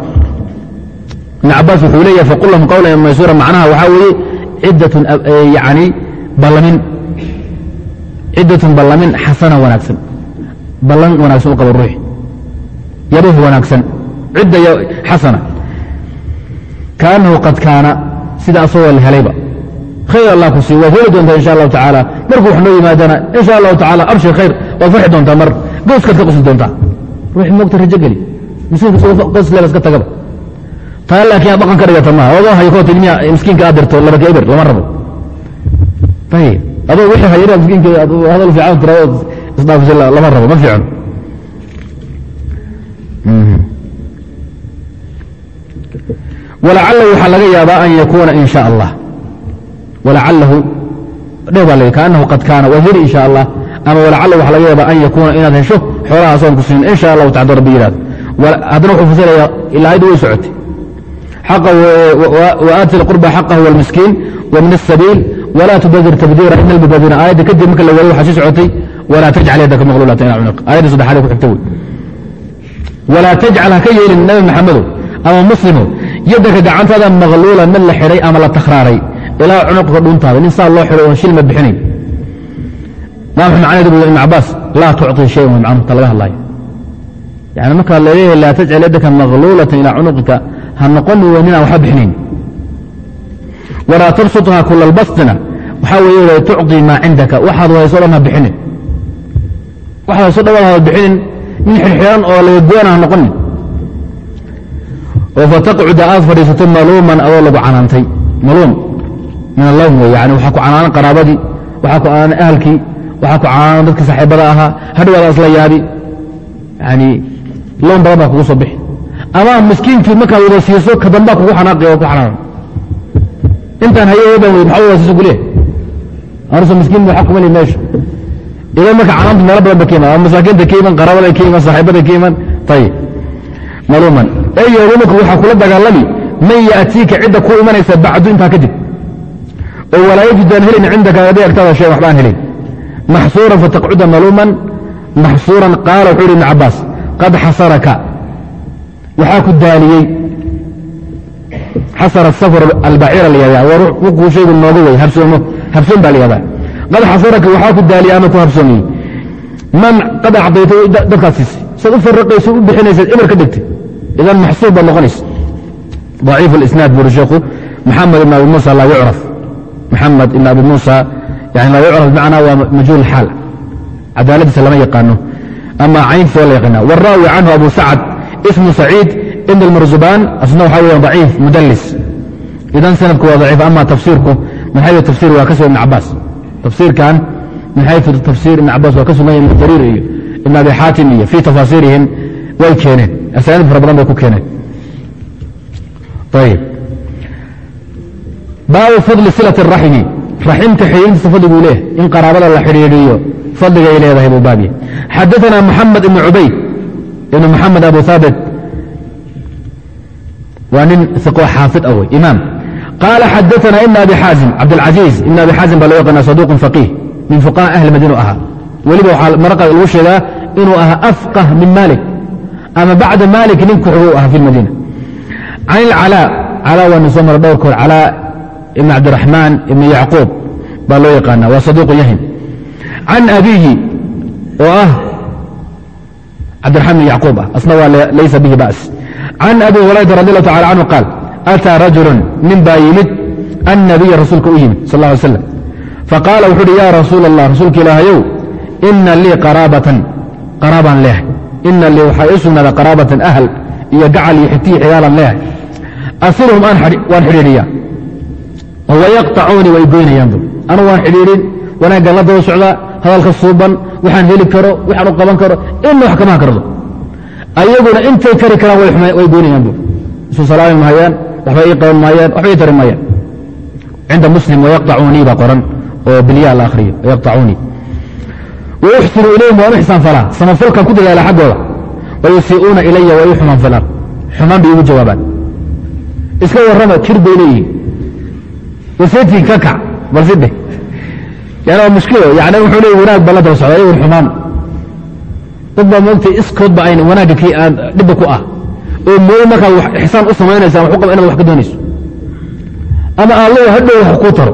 Ibn cabaas wuxuu leeyahay faqul lahum qawlan maysuura macnaha waxaa weeye ciddatun yani ballamin. Ciddatun ballamin xasana wanaagsan. Ballan wanaagsan u qaba ruuxi yabuh wanaagsan. Cidda xasana. Kaanahu qad kaana sida asagoo la helayba khayr allah ku sii waad heli doontaa insha allahu tacaala markuu wax noo yimaadana insha allahu tacaala abshir khayr waad farxi doontaa mar. Gooskaad ka qosli doontaa. Ruuxi moogta rajo geli. Miskiinka qosleeba iska tagaba taa laakiin aad dhaqan ka dhigata maaha. Adoo hayo koota miya miskiinka aad dirto labaka eber lama rabo. Ayib adoo wixii hayo inaad miskiinka hadal fiican tiraado isdhaafisa lama rabo ma fiicno. Walacalahu waxaa laga yaabaa an yakuuna in sha allah. Walacalahu dheh baa la kaanahu qad kaana waa heli in sha allah ama walacalahu waxaa laga yaabaa an yakuuna inaad hesho xoolahaas oon ku siin in sha allahu tacala rabbi yihahdo haddana wuxuu fasirayaa ilaa ayaddu way socotay وآti القربى xقه والمiسكين ومن السبيل ولا تبذر تبذيرا إن المبذرين aيadda kadib marka la wado waxaa sii socotay ولا تجعل يدka مغلولة إلى cنق aيadda saddexaad ku xigta wey ولا تجعل haka yeelin نبi محaمedow ama mسلimo yadaka gacantaada مغلولا mid la xidhay ama la تkraaray ilaa cunuqka dhuntaada nin saa loo xidho oon shilma bixinay maa macneed buu ibn cabaas laa tucطi shay way macnuhu ta laga yani markaa la leeyahay laa tajcal yadaka maqluulatan ilaa cunuqika ha noqon wey aan waxba bixinayn. Walaa tabsuthaa kula waxaa weeye tucطii maa cindaka waxaad hayso dhan ha bixinin. Waxaad hayso dhan ha bixinin nin xirxiran oo laga goona ha noqonin. Oo fataqcuda aad fadhiisato maluuman adoo lagu canaantay. Maluum min allawm wey yani waxaa ku canaanan qaraabadii waxaa ku canaanan ahalkii waxaa ku caano dadka saaxiibada ahaa hadhowaada isla yaabi yani loon badan baa kugu soo bixi. Ama miskiinkii markaad wada siiso ka dambaa kugu xanaaqi oo ku xanaanan intaan hayadan wey maxaa wada siiso kuleeyahay anusa miskiin waxa kuma li meesha idan marka canaantu meelo badan ba ka iman ama masaakiinta ka iman qaraabada ka iman saaxiibada ka iman ayib maluuman. Ee yaruumuka waxaa kula dagaalami man yaatiika cidda ku imanaysa bacdu intaa kadib oo walaa yajid aan helin cindaka adi agtaada shay waxba aan helin. Maxsuuran fataqcuda maluuman maxsuuran qaala wuxuu yhi ibn cabaas qad xasaraka. Waxaa ku daaliyey. Xasara safar albaciira layahdaa waa kuu shaygu nooga wey habsoomo habsoon baa layahdaa qad xasaraka waxaa ku daaliyey ama ku habsoomiyey man qad acdaytay dadkaad siisay saad u faraqayso u bixinaysaad eber ka dhigtay. Idan maxsuur baad noqonaysa. ضaciif اlisnaad buri sheekhu. Maxamed ibn abi muusa laa yucraf maxamed ibn abi muusa laa yucraf bmacnaa waa majhuul xaal. Cadaaladiisa lama yaqaano. Ama caynkiisa waa la yaqaana wاraawi canhu abu sacad ismu saciid ibn اlmarzubaan asna waxaa weyaan daciif mudlis idan sanadku waa daciif ama tafsiirku min xayu waa ka ibn cabaas tafsiirkan min xayu tafsiir ibn cabaas waa ka sugan ibn jariir iyo ibn abi xaatim iyo fii tafaasiirihim way keeneen. Asaanid fara badan bay baabu fadli silaة الraxmi raximta xidhiidintiisa fadliguu leeyahay in qaraabada la xidhiidhiyo fadligay leedahay buu baabya xadaثna moxamed ibn cubayd ibn moxamed abu haabit waa nin iqo xaafid ah wey imaam qaala xadaثna ibn abi xaazim cabdاlcaزiiz ibn abi xaazim baa loo yaqaana saduq faqiih min fuqaha ahli madiinu ahaa weliba waxaa maraqa lagu sheegaa inuu ahaa afqah min malik ama bacda malik nin ku xiguu ahaa fi lmadiina can ilcalaa calaa waanu soo mara dhowr koor calaa ibn cabdiraxmaan ibn yacquub baa loo yaqaana waa saduuqu yahin. Can abiihi oo ah cabdiraxmaan ibn yacquub ah asna waa laysa bihi ba's. Can abi hurayra radi allahu tacala canhu qaal ataa rajulun nin baa yimid annabiya rasuulka u yimid sal lla alay slam faqaala wuxuu uhi ya rasuula allah rasuulka ilaahayow ina lii qaraabatan qaraabaan leehay. Ina lii waxaa ii sugnaada qaraabatan ahl iyo gacal iyo xigtiyi xigaalan leehay. Asiluhum waan xidhiidhiyaa wayaqtacuuni way goynayaanbu anugu waan xidhiidhin wanaagga la daba socdaa hadalka suuban waxaan heli karo waxaan u qaban karo ina wax kamaha kardo ayaguna intay kari karaan way goynayaanbu isu salaami mahayaan waxba ii qaban maayaan waxba ii tari maayaan cinda muslim wayaqtacuunii baa qoran oo bilyaa la akhriyo wayaqtacuunii wayuxsinu ilayhim waan u xsaan falaa samafalkan ku dadaala xaggooda wayusii'uuna ilaya way u xumaan bay igu jawaabaan iska warrama jir bay leeyihiin waseetii ka kac balsidhe yani waa mushkilo yani wuxuu leey wanaag baa la daba socda iyagun xumaan dad baa moogtay iskood ba ayna wanaagga kii aan dhibba ku ah oo mooye markaad wax ixsaan u samaynaysa wax u qaba inaad wax ka doonayso ama allow hadhow wax kuu taro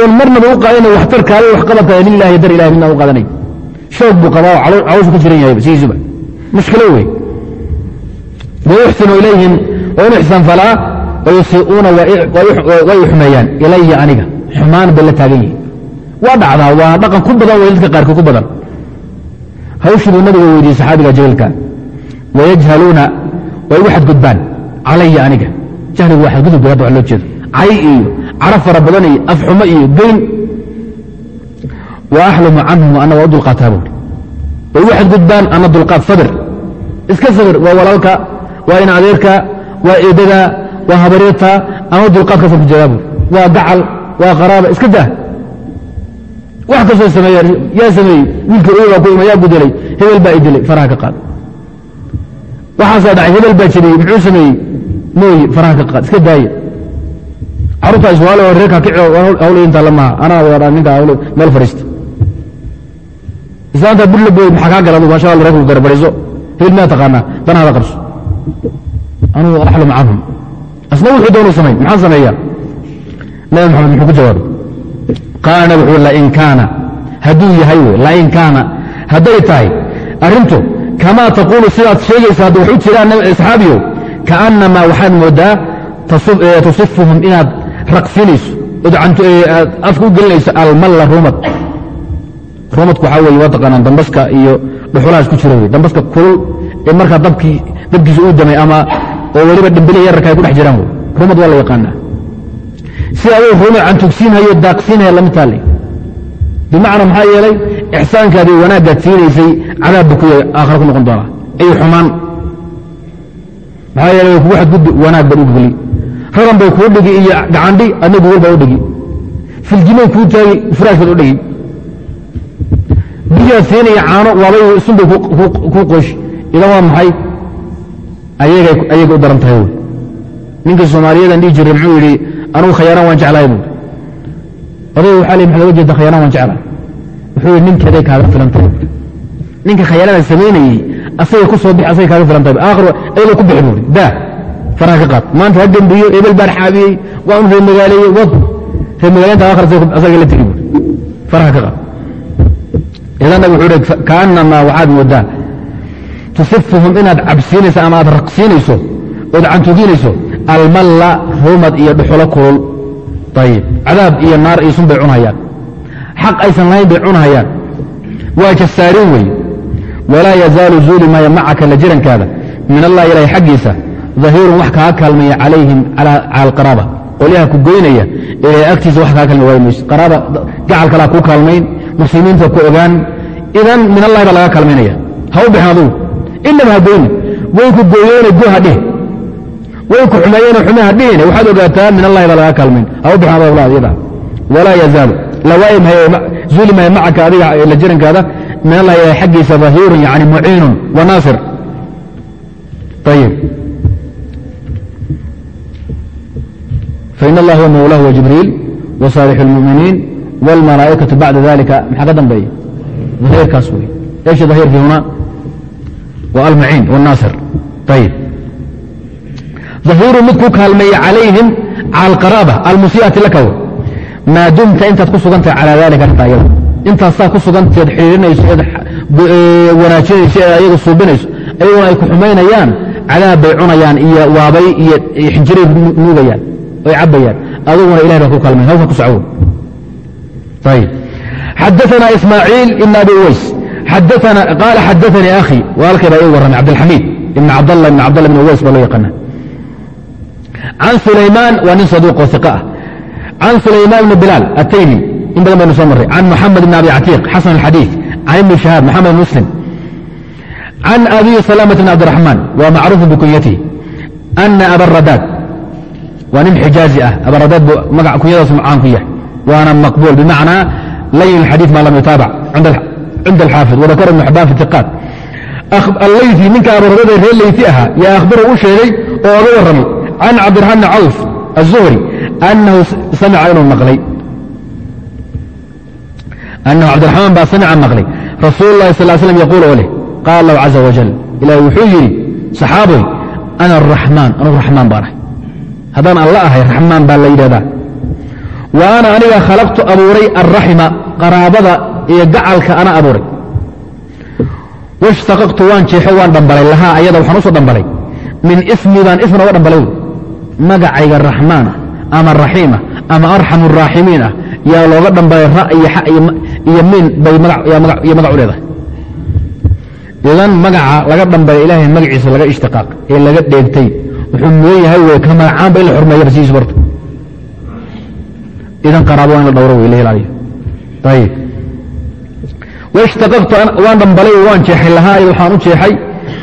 oon marnaba u qaadana waxtarkaada wax qabadkaada lilahi dar ilahi midnaan u qaadanay shoog buu qabaa oo calooshu ka jiran yahay sidiisuba mushkilo wey wayuxsinu ilayhim waa inu ixsaan falaa wayusii'uuna way xumeeyaan ilaya aniga xumaan bay la taagan yihiin waa dhacdaa waa dhaqan ku badan way dadka qaarkood ku badan hawshii buu nabiga weydiiyey saxaabiga jahiilka wayajhaluuna way igu xadgudbaan calaya aniga jahligu waa xadgudub hadda wax loo jeedo cay iyo cara fara badan iyo afxumo iyo geyn wa axlumu canhum ana waa u buuri way igu xadgudbaan ana dulqaad sabir iska sabir waa walaalka waa in adeerka waa eedada waa habaryarta ama dulqaadkaasa ku jeedaa buuri waa gacal waa qaraaba iska dah wax kastoo sameeya yaa sameeyey wiilka ogaa ku ima yaa gudelay hebel baa idilay faraha ka qaad. Waxaasaa dhacay hebel baa jabiyey muxuu sameeyey? Mooye faraha ka qaad iska daaya carruurtaa iswaale oo reerkaa kici hawl intaa lamaha anaa wada ninka hawl meel fadhiista islaanta burla booy maxaa kaa galadu maasha allah reerku gara fadhiiso hebel miyaa taqaanaa danaada qabso anugu axlum canhum asna wuxuu doonu samayn maxaan sameeyaa? Nabi maxamed muxuu ku jawaabay qaala wuxuu lain kaana. Hadduu yahay wey lain kaana. Hadday tahay arrintu kamaa taquulu sidaad sheegaysa hadda wax u jiraan asxaabiyow kaannamaa waxaad moodaa tusifuhum inaad raqsinayso ood afka u gelinayso almalla rumad. Rumadku waxaa weye waa taqaanaan dambaska iyo dhuxulahaas ku jira wey dambaska kulul ee markaa dabkii dabkiisa uu damay ama oo weliba dhimbili yararka ay ku dhex jiraan rumad waa la yaqaanaa. Si aduu rumad cantugsiinhayo daaqsiinhaya la mid taale bimacnaa maxaa yeelay ixsaankaadii wanaaggaad siinaysay cadaab bu ku yahay aakhara ku noqon doonaa. Ay xumaan. Maxaa yeelay kugu xadgudbi wanaag baad u gogli raran bay kuu dhigi iyo gacandhi adna gogol baa u dhigi. Filjimay kuu taagi furaash baad u dhigi. Biyaad siinaya caano waabay sunbay kuu qooshi idan waa maxay ayagay u daran tahay ninkii soomaaliyadan dhihi jiray muxuu yidhi anugu khayaanaan waan jeclahay buui odayga waxaa li maxaad oga jeeda khayaanaan waan jeclahay. Wuxuu yidhi ninkeeday kaaga filan tahay ninka khayaanada samaynayey asaga ku soo bix asagay kaaga filan tahay aakhir ayadoo ku bixi buuri daa faraha ka qaad. Maanta ha dembiyo ebel baan xaabiyey waan reer magaaleeyey wad. Reer magaaleynta aakhir asaga la tegi buuri faraha ka qaad. Idan nabig wuxuu hi kaanamaa waxaad moodaa tusifuhum inaad cabsiinayso ama aad raqsiinayso ood cantuginayso almalla rumad iyo dhuxulo kulul ayib cadaab iyo naar iyo sun bay cunhayaan xaq aysan lahayn bay cunhayaan waa jasaarin wey walaa yazaalu zuuli maaya macaka la jirankaada min allah ilahi xaggiisa dahiirun wax kaaga kaalmaya calayhim cala alqaraaba qolyaha ku goynaya ilahay agtiisa wax kaaga kalmay waay mayso qaraaba gacal kalaa kuu kaalmayn muslimiinta ku ogaan idan min allahi baa laga kaalmaynaya ha u bixin adugu inaba ha goyni way ku gooyeene go ha dhih way ku xumeeyeene xume ha dhihine waxaad ogaataa min allahi baa laga kaalmayn ha u bixin adoo yada walaa yazaalu lawaayi zuuli maya macaka adiga la jirankaada min allahi ilahay xaggiisa dahiirun yani muciinun wa naasir ayib fain allah huwa mawlahu wa jibriil wa saalixu اlmuminiin wاlmalaa'ikaةu bacda dalika maxaa ka dambeeya ahiirkaas wey eesh dahiirkii huna wa almaciin wاnaasir ayib dahiirun mid ku kaalmeeya calayhim cala alqaraaba almusii'ati laka w maa dumta intaad ku sugantahay calaa dalika arta ayada intaad saa ku suganteed xidhiirinayso eed wanaajinayso eed ayaga suubinayso ayaguna ay ku xumaynayaan cadaab bay cunayaan iyo waabay iyo xinjiray nuugayaan oy cabbayaan aduguna ilahay baa ku kaalmay hawka ku socow ayib xadaثna ismaaciil ibn abi uways qaala xadaثanii akhi walaalkay baa ii warramay cabdilxamiid ibn cabdallah ibn cabdallah ibn uways baa loo yaqaana can sulaymaan waa nin saduuqoo iqa ah can sulaymaan ibn bilaal ataymi in badan baynu soo marray can muxamed ibn abi catiiq xasan alxadiiث can ibni shahaab maxamed muslim can abi salaamة bn cabdiraxmaan waa macruufu bikunyatihi ana abaradaad waa nin xijaazi ah abaradaad bu maga kunyadaas caan ku yahay waana maqbuul bimacnaa layin xadiiث ma lam yutaabac cinda alxaafid wadakar ibn xabaan fi iqaat allayti ninka abaradaad reer leyti ahaa yaa akhbiru u sheegay oo oga warramay can cabdiraxmaan bn cawf الzuhri anahu samica inuu maqlay anahu cabdiraxmaan baa samica maqlay rasuul اlahi sal slam yaquul oo leh qaal allahu caza wajal ilahi wuxuu yidhi saxaaboy ana araxmaan anugu raxmaan baan ahay haddaan alla ahay raxmaan baa la yidhahdaa wa ana aniga khalaqtu abuuray alraxima qaraabada iyo gacalka ana abuuray. Washtaqaqtu waan jeexo waan dhambalay. Lahaa ayada waxaan u soo dhambalay. Min ismi baan ismi nooga dhambalay. Magacayga raxmaana ama raxiima ama arxamu raaximiin ah yaa looga dhambalay ra iyo xa iyo miin bay iyo magac u leedahay. Idan magaca laga dhambalay ilaahay magaciisa laga ishtiqaaq ee laga dheegtay wuxuu mudan yahay wey ka magacaanba in la xurmeeya rasiisu barta idan qaraabo waa in la dhowro wey la ilaaliyo. Ayib washtaqaqtu waan dhambalay waan jeexay lahaa waxaan u jeexay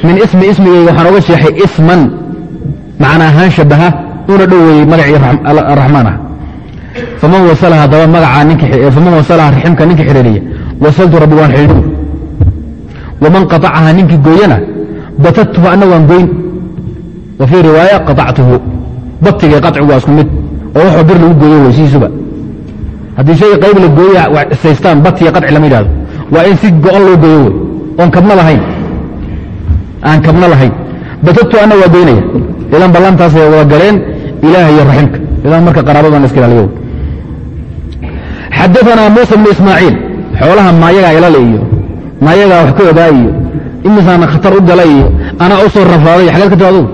min ismi ismigayga waxaan oga jeexay isman macna ahaan shabaha una dhoweeyey magacii raxmaan ah. Faman wasalaha haddaba magacaa faman wasalaha raximka ninka xidhiiriya wasaltu rabbi waan xidhiidhu waman qaطacaha ninkii gooyana batattuhu anna waan goyn. Wa fii riwaaya qaطactuhu batiga qacigu waa isku mid oo waxoo bir lagu gooyo wey haddii shay qayb la gooya saystaan batiga qaci lama yidhahdo waa in si go-an loo gooyo wey. Oon kabna lahayn. Aan kabna lahayn. Batattu anna waa goynaya. Idan ballantaasay wada galeen ilaah iyo raximka. Idan marka qaraabadan la iska ilaaliyo. Xadaanaa muusa bnu ismaaciil. Xoolaha maayagaa ilale iyo maayagaa wax ka ogaa iyo. Imisaana khatar u gala iyo. Anaa u soo rafaaday xageed ka timi adugu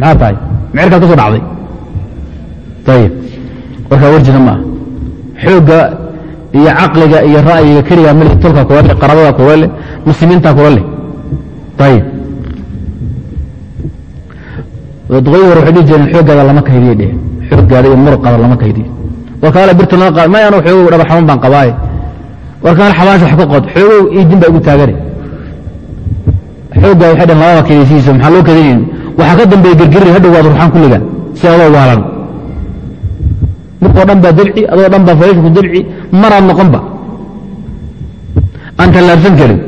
maxaa tahay? Mecerkaad ka soo dhacday. Ayib warkaa warjina maaha. Xoogga iyo caqliga iyo ra'yiga keligaa mil tolka kula leh qarabada muslimiinta kula ayib duqoyi hore dhihi jireen xooggaada lama kaydiye dheh xooggaada iyo muruqaada lama kaydiyo war kaale birta lama qaad may anu xoogow dhaba xanuun baan qabaaye. Warkaan xabaasha wax ka qod xoogow iidin baa ugu taagane. Xooggaa waxay dhan lababa kedaysiisa maxaa loo kedaynin waxaa ka dambeeya gergerir hadhow waad ruxaan kulliga si adoo waalan markoo dhan baa dabci adoo dhan baa fayashku dabci maraad noqonba. Aan tallaabsan karin.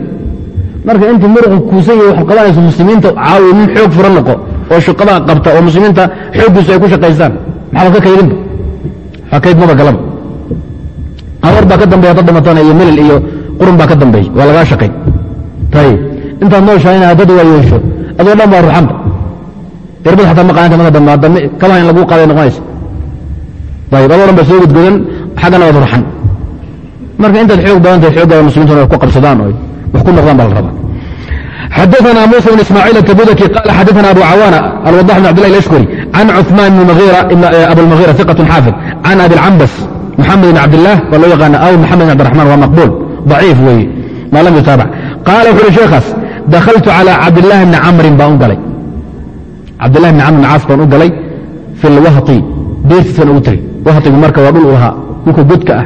Marka inta muruqu kuusan yahay waxaad muslimiinta caawi nin xoog furan noqo oo shaqadaa qabta oo muslimiinta xooggiisu ay ku shaqaystaan maxaad ka kaydinba? Waa kayd maba galaba. Abar baa ka dambeeya hadda dhimatana iyo melel iyo qurun baa ka dambeeya. Waa lagaa shaqay. Tayib intaad nooshahay inaad dad waa yeesho adoo dhan baa ruxanba irbad xataa ma qaadanta marka dambe hadda kabaha in lagu qaaday noqonaysa. Ayib adoo dhan baa soo gudgudan xaggana waad ruxan marka intaad xoog badan tahay xooggaada muslimiintuna ay ku qabsadaan oo wax ku noqdaan baa la rabaa xadaثna muسى بن ismاعيل التبudki qال xadaثna abu cawاna الوضاح بن عبد الله الأشكري عن cثمان بن أبو المغيرة ثقة xاaفظ عن أبي الcambس محamed بن cabd الله waa loo yaqaana aw محamed بن عبدالرحمن waa maqبول ضaciif weeye ma lam yutaaبع qaala wuxu uhi sheekaas dakhaltu calى cabdاللahi بni camrin baan u galay cabdالlahi بn camr بn caas baan u galay fi اlwahطi beertiisaan ugu tegey wahطigu marka waa dhul u lahaa dhulka godka ah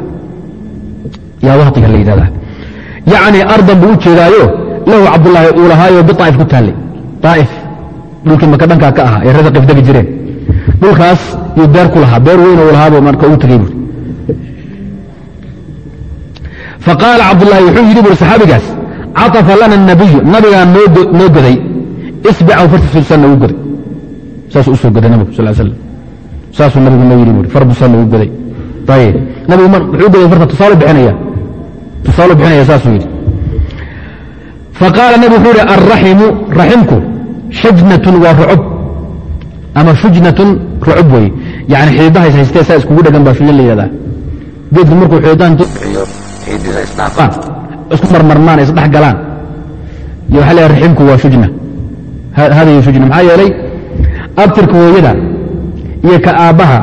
yaa wahطiga la yidhahdaa? Yacni ardan buu u jeedaayo lahu cabdulaahi uu lahaayo biaa'if ku taallay aa'if dhulkii maka dhankaa ka ahaa ee rada qifdegi jireen. Dhulkaas yuu beer ku lahaa beer weyn uu lahaabuu marka ugu tegey buuri faqaala cabdulaahi wuxuu yidhi buuri saxaabigaas catafa lana nabiyu nabigaa noo goday. Isbicaw fartiisuusaa noogu goday. Saasuu u goday nabigu sal slam saasuu nabigu noo yidhi buuri farbusaa noogu goday alraximu raximku shajnatun waa rucub. Ama shujnatun rucub weye yani xididahays haystee saa iskugu dhegan baa shujna la yihahdaa geedku markuu xididahan isku marmarmaan isdhex galaan. Iyo waxa leeyahay raximku waa shujna hadihi shujna maxaa yeelay abtirka hooyada iyo ka aabbaha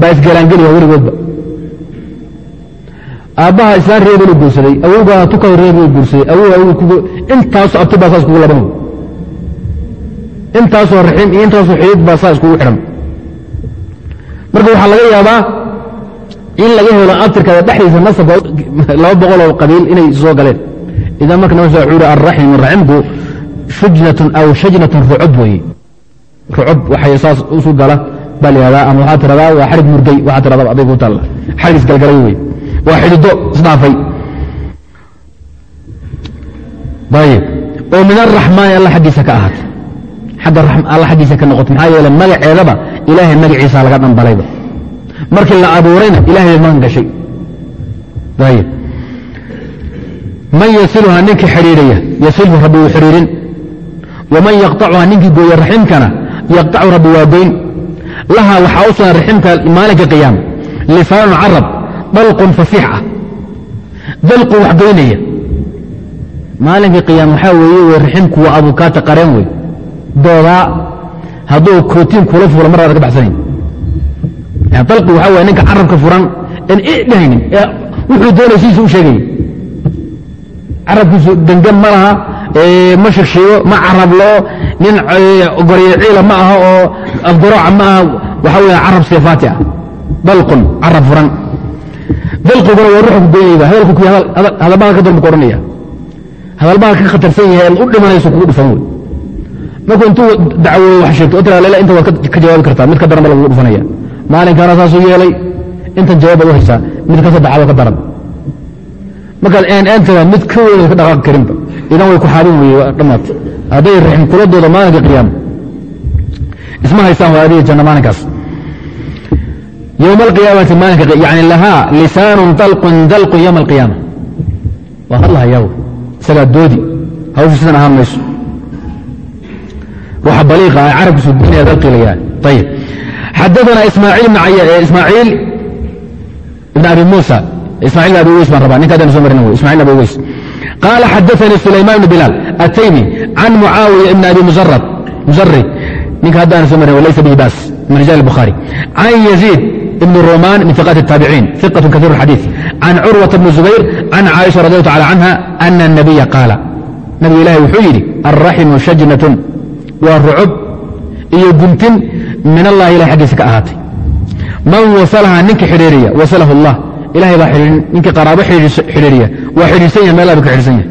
baa isgalaangeli waa weligoodba aabbaha islaan reebanu guursaday awowgaa tukaw reebu guursaday awow intaaso abti baa saa iskugu laban intaasoo raxiim iyo intaasoo xidid baa saa iskugu xidhan. Marka waxaa laga yaabaa in laga helo abtirkaada dhexdiisa nasabka laba boqol oo qabiil inay soo galeen. Idan marka nabig sa wuxuu alraxim raximku shujnatun aw shajnatun rucub weeye. Rucub waxay saas isu gala baa la yihahdaa ama waxaa tiradaa waa xarig murgay waxaa man yasiluha ninkii gooya raximkana yaqطacu rabbi waa goyn lahaa waxaa u sugan raximka maalinka qiyaama lisaanu carab dalqun fasiix ah. Dalqu wax goynaya. Maalinkii qiyaama waxaa weeye wey raximku waa abukaata qareen wey doodaa hadduu kootiin kula fulo mar ka baxsanayn. Dalqi waxaa weye ninka carabka furan en idhahaynin ee wuxuu doonay sidiisa u sheegaya carabkiisu dengan ma laha ma shirshigo ma carablo nin goryaciila ma aha oo afgarooca ma aha. Waxaa weya carab sifaati ah. Dalqun carab furan. Dalqiguna waa ruuxu kugoynayba hadalku hadalbaha ka darbu ka odhanaya. Hadalbaha ka khatarsan yahay u dhimanayso kugu dhufan wey markuu intuu dacwooyo wax sheegto o inta waad ka jawaabi kartaa mid ka daran ba lagugu dhufanaya. Maalinkaana saasuu yeelay intan jawaab baad u mid ka saddexaadoo ka daran. Markaad een een mid ka weyn ka dhaqaaqi karinba idan way ku xaabin weye dhammaat hadday raxim kuladooda maalinka yaama isma haystaan walaadihi janna maalinkaas ywm alqiyaamati maalinka yani lahaa lisaanu dalqun dalqun ywma alqiyaama waa hadlahayaa isagaa doodi. Hawshu ahaan mayso. Ruuxa baliiqa a carabka suudinaya dalqii la ayib xadaana ismaaciil ismaaciil ibn abi muusa. Ismacil ibn abi weys baan rabaa. Ninka hadaynu soo marina wey ismacil abi weys qaala xadaثanii sulayman ibn bilaal ataymi can mucaawiya ibn abi musarid ninka haddaan soo marin laysa bihi baas min rijal الbukhaarي can yaziid ibn ruman min ثiqaat الtaabiciin ثiqaة kaثيr الxadiiث can curwaة bn zubayr can caaisha radi allahu tacala canha ana الnabiya qaala nabiga ilahi wuxuu yidhi alraximu shajnatun waa rucub iyo guntin min allahi ilahi xaggiisa ka ahaatay man wasalaha ninka xidhiiriya wasalahu اllah ilahay baa ninkii qaraabo xidhiiriya waa xidhiirsan yaha meelaa buu ka xidhiirsan yahay.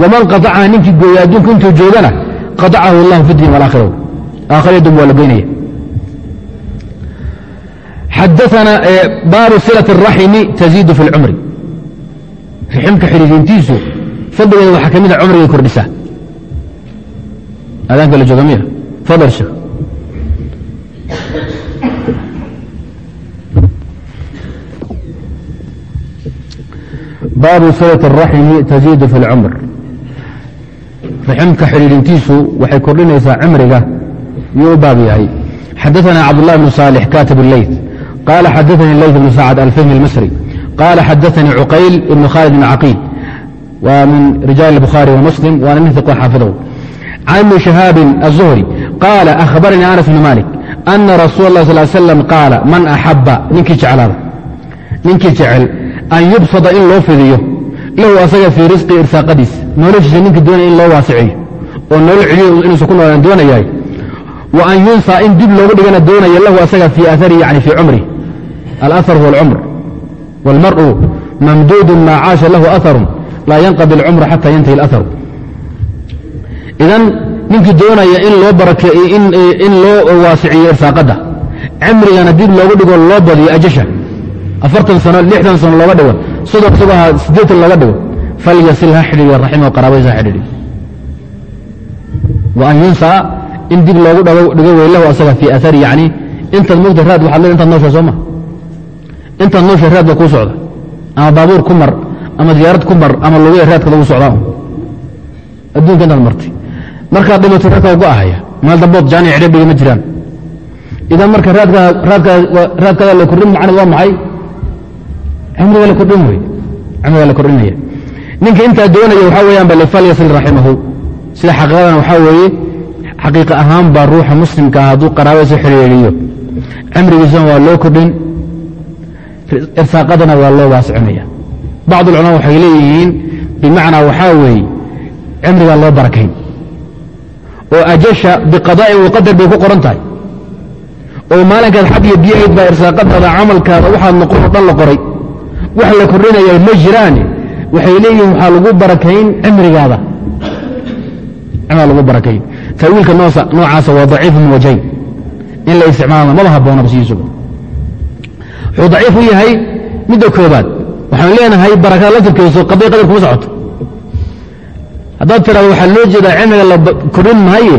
Waman qatacaha ninkii gooya adduunka intuu joogana qatacahu allahu fi dunya walakhira aakhare damb waa la goynaya. Xadaana e, baabu silati اraximi taziidu fi اlcumri raximka xidhiirintiisu fadligeeda waxaa ka mida ah cumriga kordhisa aadaanka la jooga miya? Fadal sheekh. baabu silaة الraximi taziidu fi اlcumr riximka xidhiidintiisu waxay kordhinaysaa cumriga yuu u baab yahay xadaثna cabdالlah bn صالح katib الleyt qala xadaثnي leyt bn sacd alfihmi اlmasri qala xadaثnii cuqayl ibn khaalid bn caqiil wa min rijaal الbukhaarي وmuslim waana nin iqo xaafidow can ibni shahaabin الzuhri qaala akhbaranii anas bn malik ana rasuul اlah sal slam qaala man axaba ninkii jeclaada ninkii jecel an yubsada in loo fidiyo lahu asaga fii risqi irsaaqadiisa noloshiisa ninkii doonaya in loo waasiciyo oo nolol celiyo inuusan ku noolaan doonayahay wa an yunsaa in dib loogu dhigana doonaya lahu asaga fii aari yani fii cumri alahar huwa alcumr wاlmar'u mamduudun maa caasha lahu aharun laa yanqadi اlcumra xata yantahi اlaharu idan ninkii doonaya in loo barakeeyo in loo waasiciyo irsaaqadda cimrigana dib loogu dhigo loo badiyo ajasha afartan sano lixdan sano looga dhigo soddon sugaha siddeetan looga dhigo falyasil ha xidhiiyo ha xidhiiyo wa an yunsaa in dib loogu dhigo weylahu asaga fii aari yani intaad mogta raad waxaad le intaad noosha sooma. Intaad noosha raad kuu socda. Ama baabuur ku mar ama diyaarad ku mar ama lugiya raadka lagu socdaa. Adduunka intaad martay markaad dhimato raadkaa uga ahaya meel dambood jaani cidhibdhiga ma jiraan. Idan marka raadkaada la kordhin macned waa maxay ninka intaa doonaya waxaa weeyaan ba lifalyasil raximahu. Sida xaqiiqadan waxaa weeye xaqiiqa ahaan baa ruuxa muslimkaa hadduu qaraabadiisa xidhiiriyo cimrigiisana waa loo kordhin irsaaqadana waa loo waasicinaya bacd ulculamaa waxay leeyihiin bimacnaa waxaa weeye cimrigaa loo barakayn. Oo ajasha biqadaa'in waqadar bay ku qoran tahay. Oo maalinkaad xad iyo biyahayd baa irsaaqadaada camalkaada waxaad noqon oo dhan la qoray wax la kordhinaya ma jiraane waxay leeyihiin waxaa lagu barakayn cimrigaada cimrigaa lagu barakayn. Tawiilka noocaasa waa daciifu min in la isticmaalana maba haboonaba sidiisuba wuxuu daciif u yahay midda koobaad waxaan leenahay barakada laftirkeesu qadii qadar kuma socoto. Haddaad tidhahdo waxaa loo jeedaa cimriga la kordhin maaye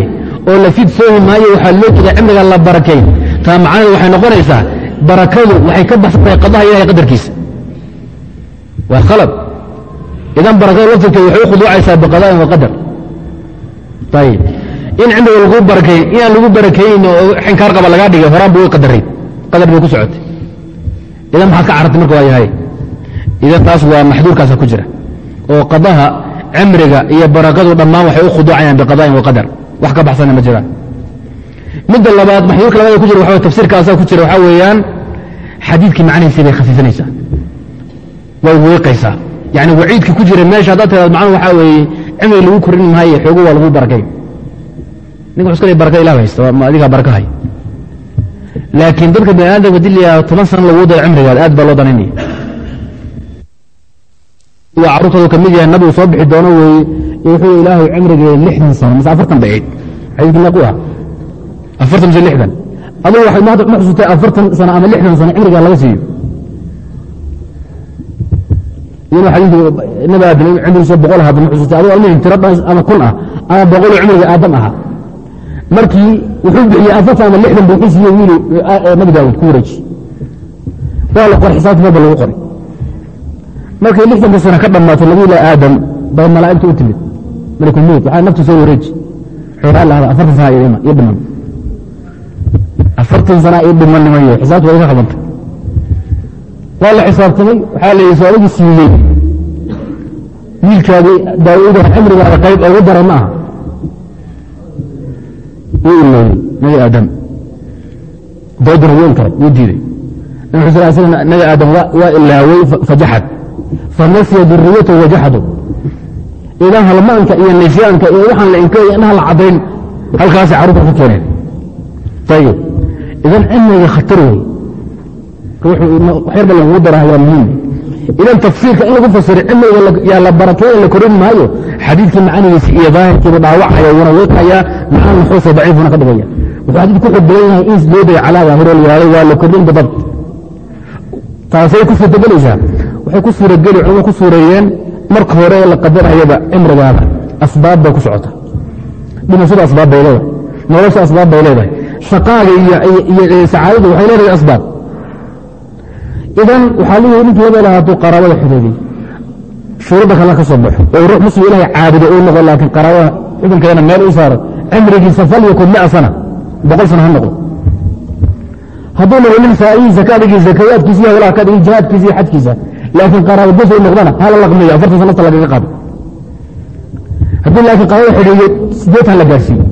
oo la fid maaye waxaa loo jeedaa cimriga la barakayn. Taa macnaheedu waxay noqonaysaa barakadu waxay ka baxsan qadaha ilahay qadarkiisa waa khalad. Idan barakada laftirkeedu waxay u khuduucaysaa biqada'in wa qadar. Ayib in cimriga lagu barakayn inaan lagu barakayn oo xinkaar qaba lagaa dhigay horaan buu qadaray qadar bay ku socotay. Idan maxaad ka carartay marka waa yahay? Idan taas waa maxduurkaasa ku jira. Oo qadaha cimriga iyo barakadu dhammaan waxay u khuduucayaan biqada'in wa qadar. Wax ka baxsana ma jiraan. Midda labaad maxduurka labada ku jira waxa tafsiirkaasaa ku jira waxaa weeyaan xadiidkii macnihiisii bay khafiifinaysaa way wiiqaysaa yani waciidka ku jira meesha haddaad tiraad macnuhu waxaa weeye cimri lagu korin maaye xoogo waa lagu barakay ninka wuxu iska le baraka ilah haysta ma adigaa baraka hay laakiin dadka bani aadamka diliyaa toban sana lagu daya cimrigaada aad baa loo danaynaya. Waa carruurtoodu ka mid yahay nabigu soo bixi doono weeye wuxuu ilaahay cimrigeeda lixdan sano mise afartan bay ahayd. Xadiidkii meequu ah afartan mise lixdan. Adigu waxay ma xusutay afartan sano ama lixdan sano cimrigaa laga siiyo iyadoo xadiidkii nabi aadam cimrigiisa boqol ahaa ma xusutay adigu almuhim tiro dhan ama kun ah ama boqoloo cimriga aadam ahaa markii wuxuu bixiyey afartan ama lixdan buu xisiiye wiili nabi daawud ku wareeji waa la qoray xisaabta maba lagu qoray. Markay lixdanka sana ka dhammaato nabilah aadam bay malaa'igta u timid. Malakulmowt waxaa naftu soo wareeji xoogaa lahada afartan sana ii dhiman afartan sana ii dhiman nimayo xisaabta way ka qabantay waa la xisaabtamay waxaa la yidhi soodagii siiyey. Wiilkaagii daawuuda cimrigaada qayb ugu daray ma aha. Wuu ilooyey nabi aadam. Dooduna wuu inkaray wuu diiday. Nabi sal slam nabi aadam waa ilaawey fajaxad. Fanasiya duriyatahu wajaxadu idan halmaanka iyo nisyaanka iyo waxaan la inkooya inaha la caddayn halkaasay carruurta ku keeneen. Ayib idan cilmiga khatar wey waxyarba lagugu daraha waa muhiim. Idan tafsiirka in lagu fasiro cimriga yaa la barakeeya la korin maayo xadiidkii macanihiisa iyo daahirkiiba dhaawacaya wuuna wiqaya macaan nuxuusa daciifuna ka dhigaya. Wuxuu xadiidku xog badan yahay in loo daya calaaga hore la waa la kordhin bidabt taasay ku suurtagelaysaa waxay ku suurageli culimo ku suureeyeen marka hore ee la qadarayaba cimrigaada asbaab bay ku socota. Dhimashada asbaab bay leedahay nolosha asbaab bay leedahay. Shaqaaga iyo sacaadada waxay leedahay asbaab idan waxaa leeyahay ninkii hebel hadduu qaraabada xidhiidiy shuruudda kale ka soo baxo oo ruux muslim ilahay caabudo uu noqo laakiin qaraabada xubinkeedana meel u saaro cimrigiisa fal yakun mia sana boqol sana ha noqdo hadduu noqo nin saa'ii zakaadhigii zakayaadkiisa iyo hawlaha kadhigi jihaadkiisa iyo xajkiisa laakiin qaraabo ges uu noqdana hala laqmiyo afartan sanasta lagaga qaado haddii laakiin qaraabada xidhiidiyo sideetan la gaarsiiyo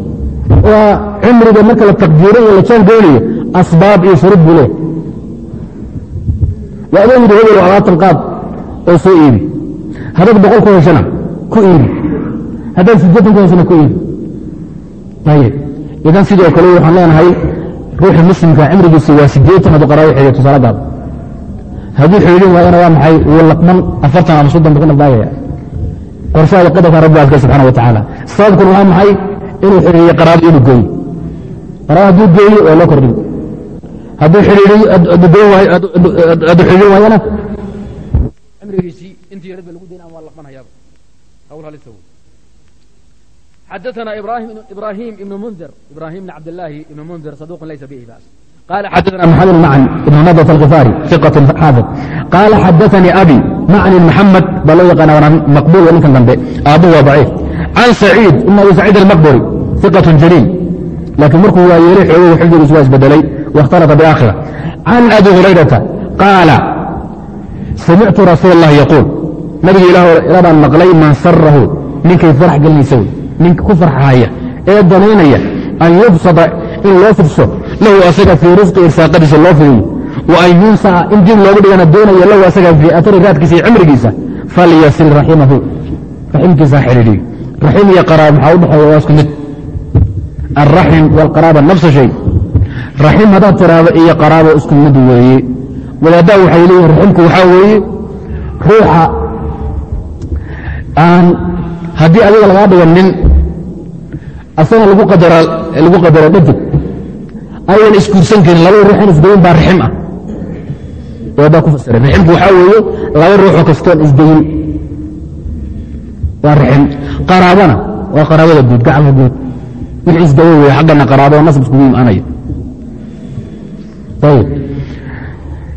waa cimriga marka la taqdiiro iyo la jaan goonayo asbaab iyo shuruud buu leeyahay waa yidhi hebel labaatan qaad oo soo iibi. Haddaad boqol ku heshana ku iibi. Haddaad siddeetan ku heshana ku iibi. Ayib idan sidoo kale waxaan leenahay ruuxi muslimka cimrigiisa waa siddeetan hadduu qaraabo xidhiyo tusaale gaab hadduu xidhiidhin waayana waa maxay wuu laqman afartan ama soddon ku nafdaagaya qorshaada qadarka rabbi aska subxana wa tacaala. Sababkuna waa maxay? Inuu xidhiiriyo qaraabo inuu gooyo. Qaraabo hadduu gooyo waa loo kordhin hadduu xidhiirin waayana cimrigiisii intii yarad ba lagu dayn ama waa laqmanhayaaba hawl halisa wey حدثنا إبراهيم إبراهيم بن منذر إبراهيم بن عبد الله بن منذر صدوق ليس به بأس قال حدثنا محمد معن بن نضة الغفاري ثقة حافظ قال حدثني أبي معن محمد بل يقنا مقبول وإن كان ذنبه أبوه ضعيف عن سعيد إن أبي سعيد المقبري ثقة جليل لكن مركو يريح وحفظ الوسواس بدلي واختلط بآخرة عن أبي هريرة قال سمعت رسول الله يقول نبي إله ربا مقلي ما سره منك يفرح قال لي سوي منك كفر حاية إيه الضمينية أن يبسط إن لا تفسه له أسجى في رزق إرساقه الله فيه وأن ينسى إن دين لو بدي أنا الدون له أسجى في أثر ذات كسي عمر كيسا فليصل رحمه رحم كيسا حريري رحم يا قراب حاول حاول واسكت الرحم والقرابة raxim haddaad tiraahdo iyo qaraabo isku mid weeye wadaaddaa waxay leeyihiin raximku waxaa weeye ruuxa aan haddii adiga lagaa dhigo nin asagana lagu qadaro dhadig aydan isguursan karin laba ruux isdayin baa raxim ah. Wadaaddaa ku fasiray raximku waxaa weeye laba ruuxoo kastoon isdayin waa raxim qaraabana waa qaraabada guud gacmo guud. Wix isdaba weeye xaggana qaraabo nasab iskugu imaanaya culum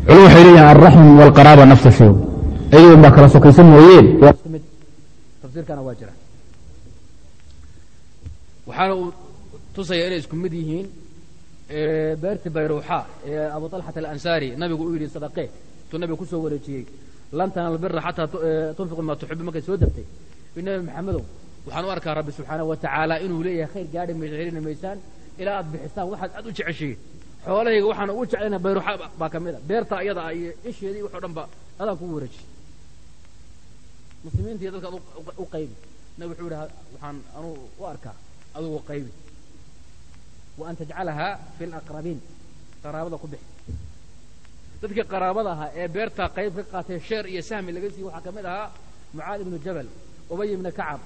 waxay leeyahay alraxm waalqaraaba nafsa shay ayagun baa kala sokaysan mooyeen tafsiirkana waa jira waxaana uu tusaya inay isku mid yihiin beerti bayruuxa ee abu طalxat alansaari nabigu u yidhi sadaqee intuu nabiga ku soo wareejiyey lan tanaal bira xataa tunfiqu ma tuxibu markay soo degtay nabi maxamedow waxaan u arkaa rabbi subxaanaه wa tacaala inuu leeyahay khayr gaadhi maysa maysaan ilaa aad bixisaan waxaad aad u jeceshiin xoolahayga waxaan ugu jeclayna bayruuxa baa ka mid a. Beerta iyada ah iyo isheedii waxoo dhan ba adaan kugu wareejiyey muslimiinta iyo u qaybi. Nabi wuxuu yidhi waxaan anuu u arkaa adugu qaybi. Wa an tajcalahaa fi alaqrabiin qaraabada ku bixi. Dadkii qaraabada ahaa ee beertaa qayb ka qaatay sheer iyo sahmi laga siiyey waxaa ka mid ahaa mucaad ibnu jabal ubay ibna kacab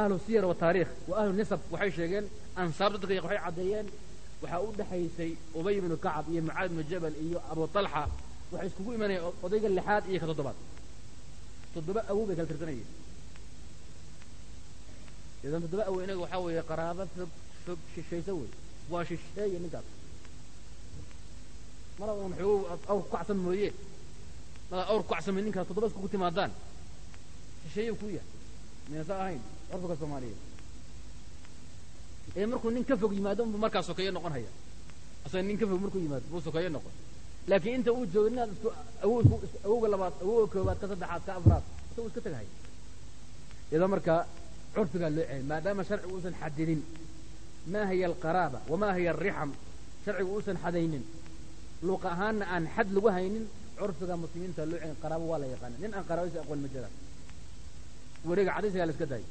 ahlu siyar wa taariikh wa ahlu nisab waxay sheegeen ansaab dadka waxay caddeeyeen waxaa u dhexaysay ubay ibnu kacab iyo mucaad ibnu jabal iyo abu talxa waxay iskugu imanayeen odayga lixaad iyo ka toddobaad. Toddoba awow bay kala tirsanayeen. Idan toddoba awow inaga waxaa weeye qaraabo fog fog shishayso wey waa shisheeye ninkaas. Mala un xoogow awr ku kacsan mooye. Mala awr ku kacsan mooye ninkaas toddoba iskugu timaadaan. Shisheeye ku yahay maysa ahayn curfiga soomaaliyeed ee markuu nin ka fog yimaado unbu markaa sokeeye noqon asaga nin ka fog markuu yimaado buu sokeeye noqon. Laakiin inta uu joogo inaad isku awow awowga labaad awowga koobaad ka saddexaad ka afraad isagu iska tagahaya idan marka curfigaa loo celay maadaama sharcigu uusan xadidin ma hiya alqaraaba wamaa hiya alrixam sharcigu uusan xadaynin. Luuqa ahaanna aan xad lagu haynin curfiga muslimiinta loo celin qaraabo waa la yaqaana nin aan qaraabadiisa aqoon ma jiraan wareega cadaysigaa la iska daayay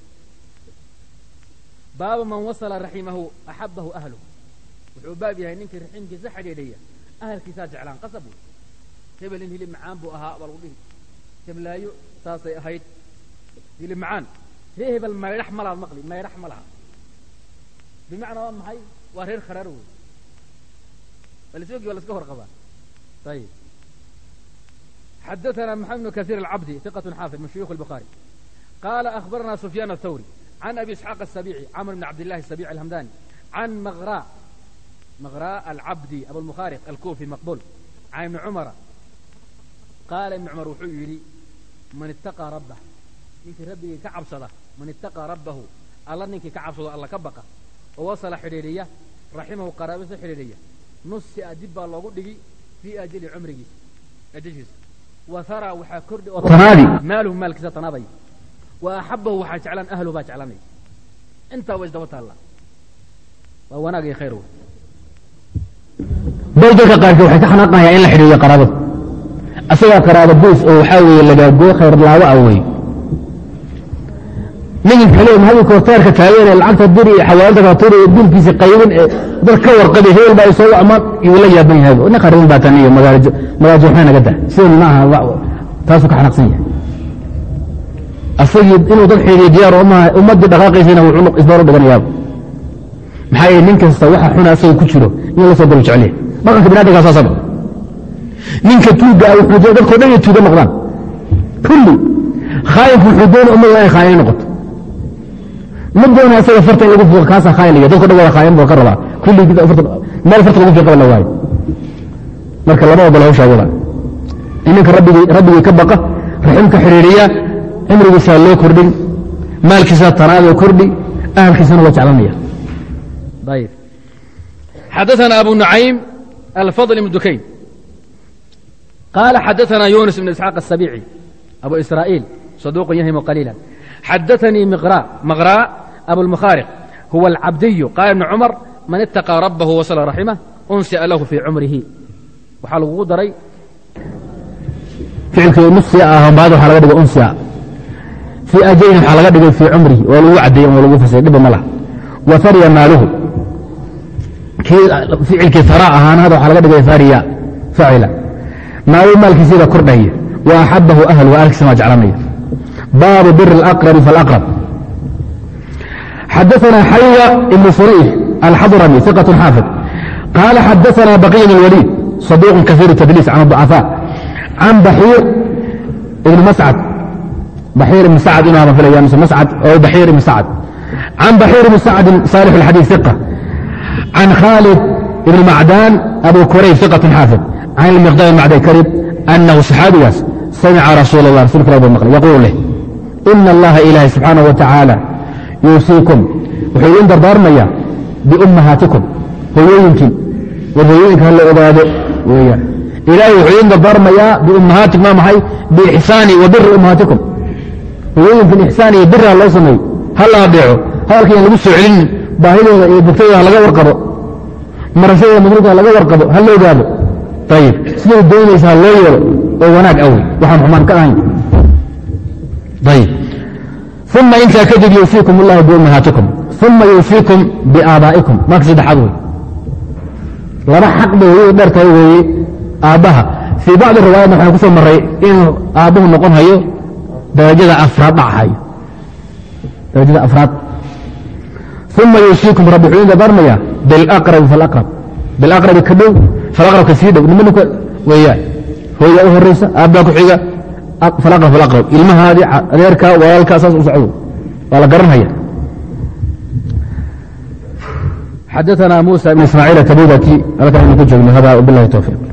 baabu man wasala raximahu axabahu ahluh wuxuu baab yahay ninkii raxiimkiisa xidhiidhaya ahalkiisaa jeclaan qasab wey hebel in hilib macaan buu ahaa baa lagu dhihi jablaayo saasay ahayd hilib macaan ree hebel maydhax ma laha maqli maydhax ma laha bimacnaa waa maxay waa reer kharaar wey balisoogi waa laska hor qabaa ayib xadaثna محamed بن kaثير الcabdi ثiqة xاaفظ min shuyuخ الbخarي qala أخbarna سفyان الthwrي عن أbي اسحاq السبيعي cmr بن cabd الlahi السبيعي الhمdاني عن mغrا mغrا الcabdi abوالمkhاriq الكوفي maqbul عن iبن cmra qaala iبن cmar wuxuu yidhi man اتaqىa rabah ninkii rabbigii ka cabsada man اتaqىa rabbahu alla ninkii ka cabsado alla ka baqa oo wasla xidhiidhiya raximahu qaraabisa xidhiidhiya nusia dib baa loogu dhigi fii ajli cumrigiisa ajashiisa waharaa waxaa kordhi oo wa axabahu waxaa jeclaan ahluhu baa jeclanaya intaa waa isdaba taalla. Waa wanaag iyo khayr dadka qaarkood waxay ka xanaaqayaa in la xidhiiyo qaraabada asagaa qaraabo boos oo waxaa weeye lagaagoo khayr laawo ah wey ninkan kale mahadinka hortaarka taagan ee lacagta diri iyo xawaalada kala turi ee dilkiisa qaybin ee dad ka warqabay hebel baa isoo amaan yuu la yaaban yahay. Nin qaribin baa tan iyo magaajo waxna naga daa. Sidan maaha taasuu ka xanaaqsan yahay asagii inuu dad maaha ummaddii dhaqaaqaysayna wuxuu isbaar u dhiganayaaba maxaa yeele nin kasta waxa xuna asaga ku jiro in la soo galo jeceliya dhaqanka binaadamkaa saasaba. Ninka tuugga ah wuxuu doon dadkao dhan inay tuuga noqdaan kulli khaayinka wuxuu doona ummadda inay khaayin noqoto. Ma doona asaga farta in lagu fiiqo kaasaa khaayin laga dadko dhan wada khaayin buu ka rabaa. Kulli meel farta lagu fiiqaba la waayo. Marka lama ogolo hawshaa wada. Rabbigii rabbigii ka baqa raximka xiriiriya cimrigiisaa loo kordhin maalkiisaa tanaadoo kordhi ahalkiisana waa jeclanaya ayb xadaثna abu نuعaym alfضل بن dukayn qala xadaثna yuنس بن isxاaq السabيعي abu إsrاaئيل صaduq yahim qليilا xadaثnii mغrا abوالمkhاriq huwa الcabdiy qala iبن cmر man اتaqىa rabh وsل raximه unsiأ lahu fii cumrihi waxaa lagugu daray ficilkii nusia ah baad waxaa laga dhigay unsia fii ajalin waxaa laga dhigay fii cumrihi oo lagu caddeeyey oo lagu fasay dhiba ma laha wa farya maaluhu kii ficilkii fara ahaana hadda waxaa laga dhigay fariya facila maaluhu maalkiisiiba kordhaya wa axabahu ahlu ahlkiisana waa jeclanaya baabu bir اlaqrabi faاlaqrab xadaثna xaywa ibn furiix alxadrami ثiqaة xaafid qaala xadaثna baqiy bn اlwaliid صaduuq kaثيir tadliis can الضعafاء can baxiir ibn mascad baxiir ibn sacd inuu haba filaya mise mascad oo baxiir ibn sacd can baxiir ibn sacdin saalix الxadiiث ثiqة can khaalid ibn macdaan abu kurayb ثiqaة xaafid can ilmiqdaam macday karib anahu saxaabigaas samica rasuul اlah rasulka ilah buu maqlay yaquul leh ina allaha ilaahay subxaanaه wa tacaala yuusiikum wuxuu idin dardaarmaya biummahaatikum hooyooyinkiin war hooyooyinka ha la ogaado weeyaan ilaahay wuxuu idin dardaarmayaa hooyooyinkan ixsaan iyo biri ha loo sameeyo. Ha la adeeco hadalka yaan lagu soo celinin baahidooda iyo bugtadooda laga warqabo. Marashadooda madruuka ha laga warqabo. Ha la ogaado ayib siday doonaysa ha loo yeelo oo wanaag awey waxaan xumaan ka ahayn. Ayib uma intaa kadib yuusiikum اllahu biummahaatikum uma yuusiikum biaabaa'ikum marka saddexaad wey laba xaq bay hooyadu dheer weeye aabbaha. Fii bacdi riwaayatna waxaan ku soo inuu aabbuhu noqon hayo darajada afraad dhachayo darajada afraad uma yuusiikum rabbi wuxuu idin dardaarmaya bilaqrabi falaqrab bilaqrabi ka dhow falaqrabka sii dhow nima ninka weeyaan hooyaa u horaysa aabbaa ku xiga falaqrab falaqrab ilmahaadii adeerka walaalka saas u socdo waa la garanhaya xadaثna muسى ismaaciil tabudaki halkan aynu ku joogno hada bilahi towfiiq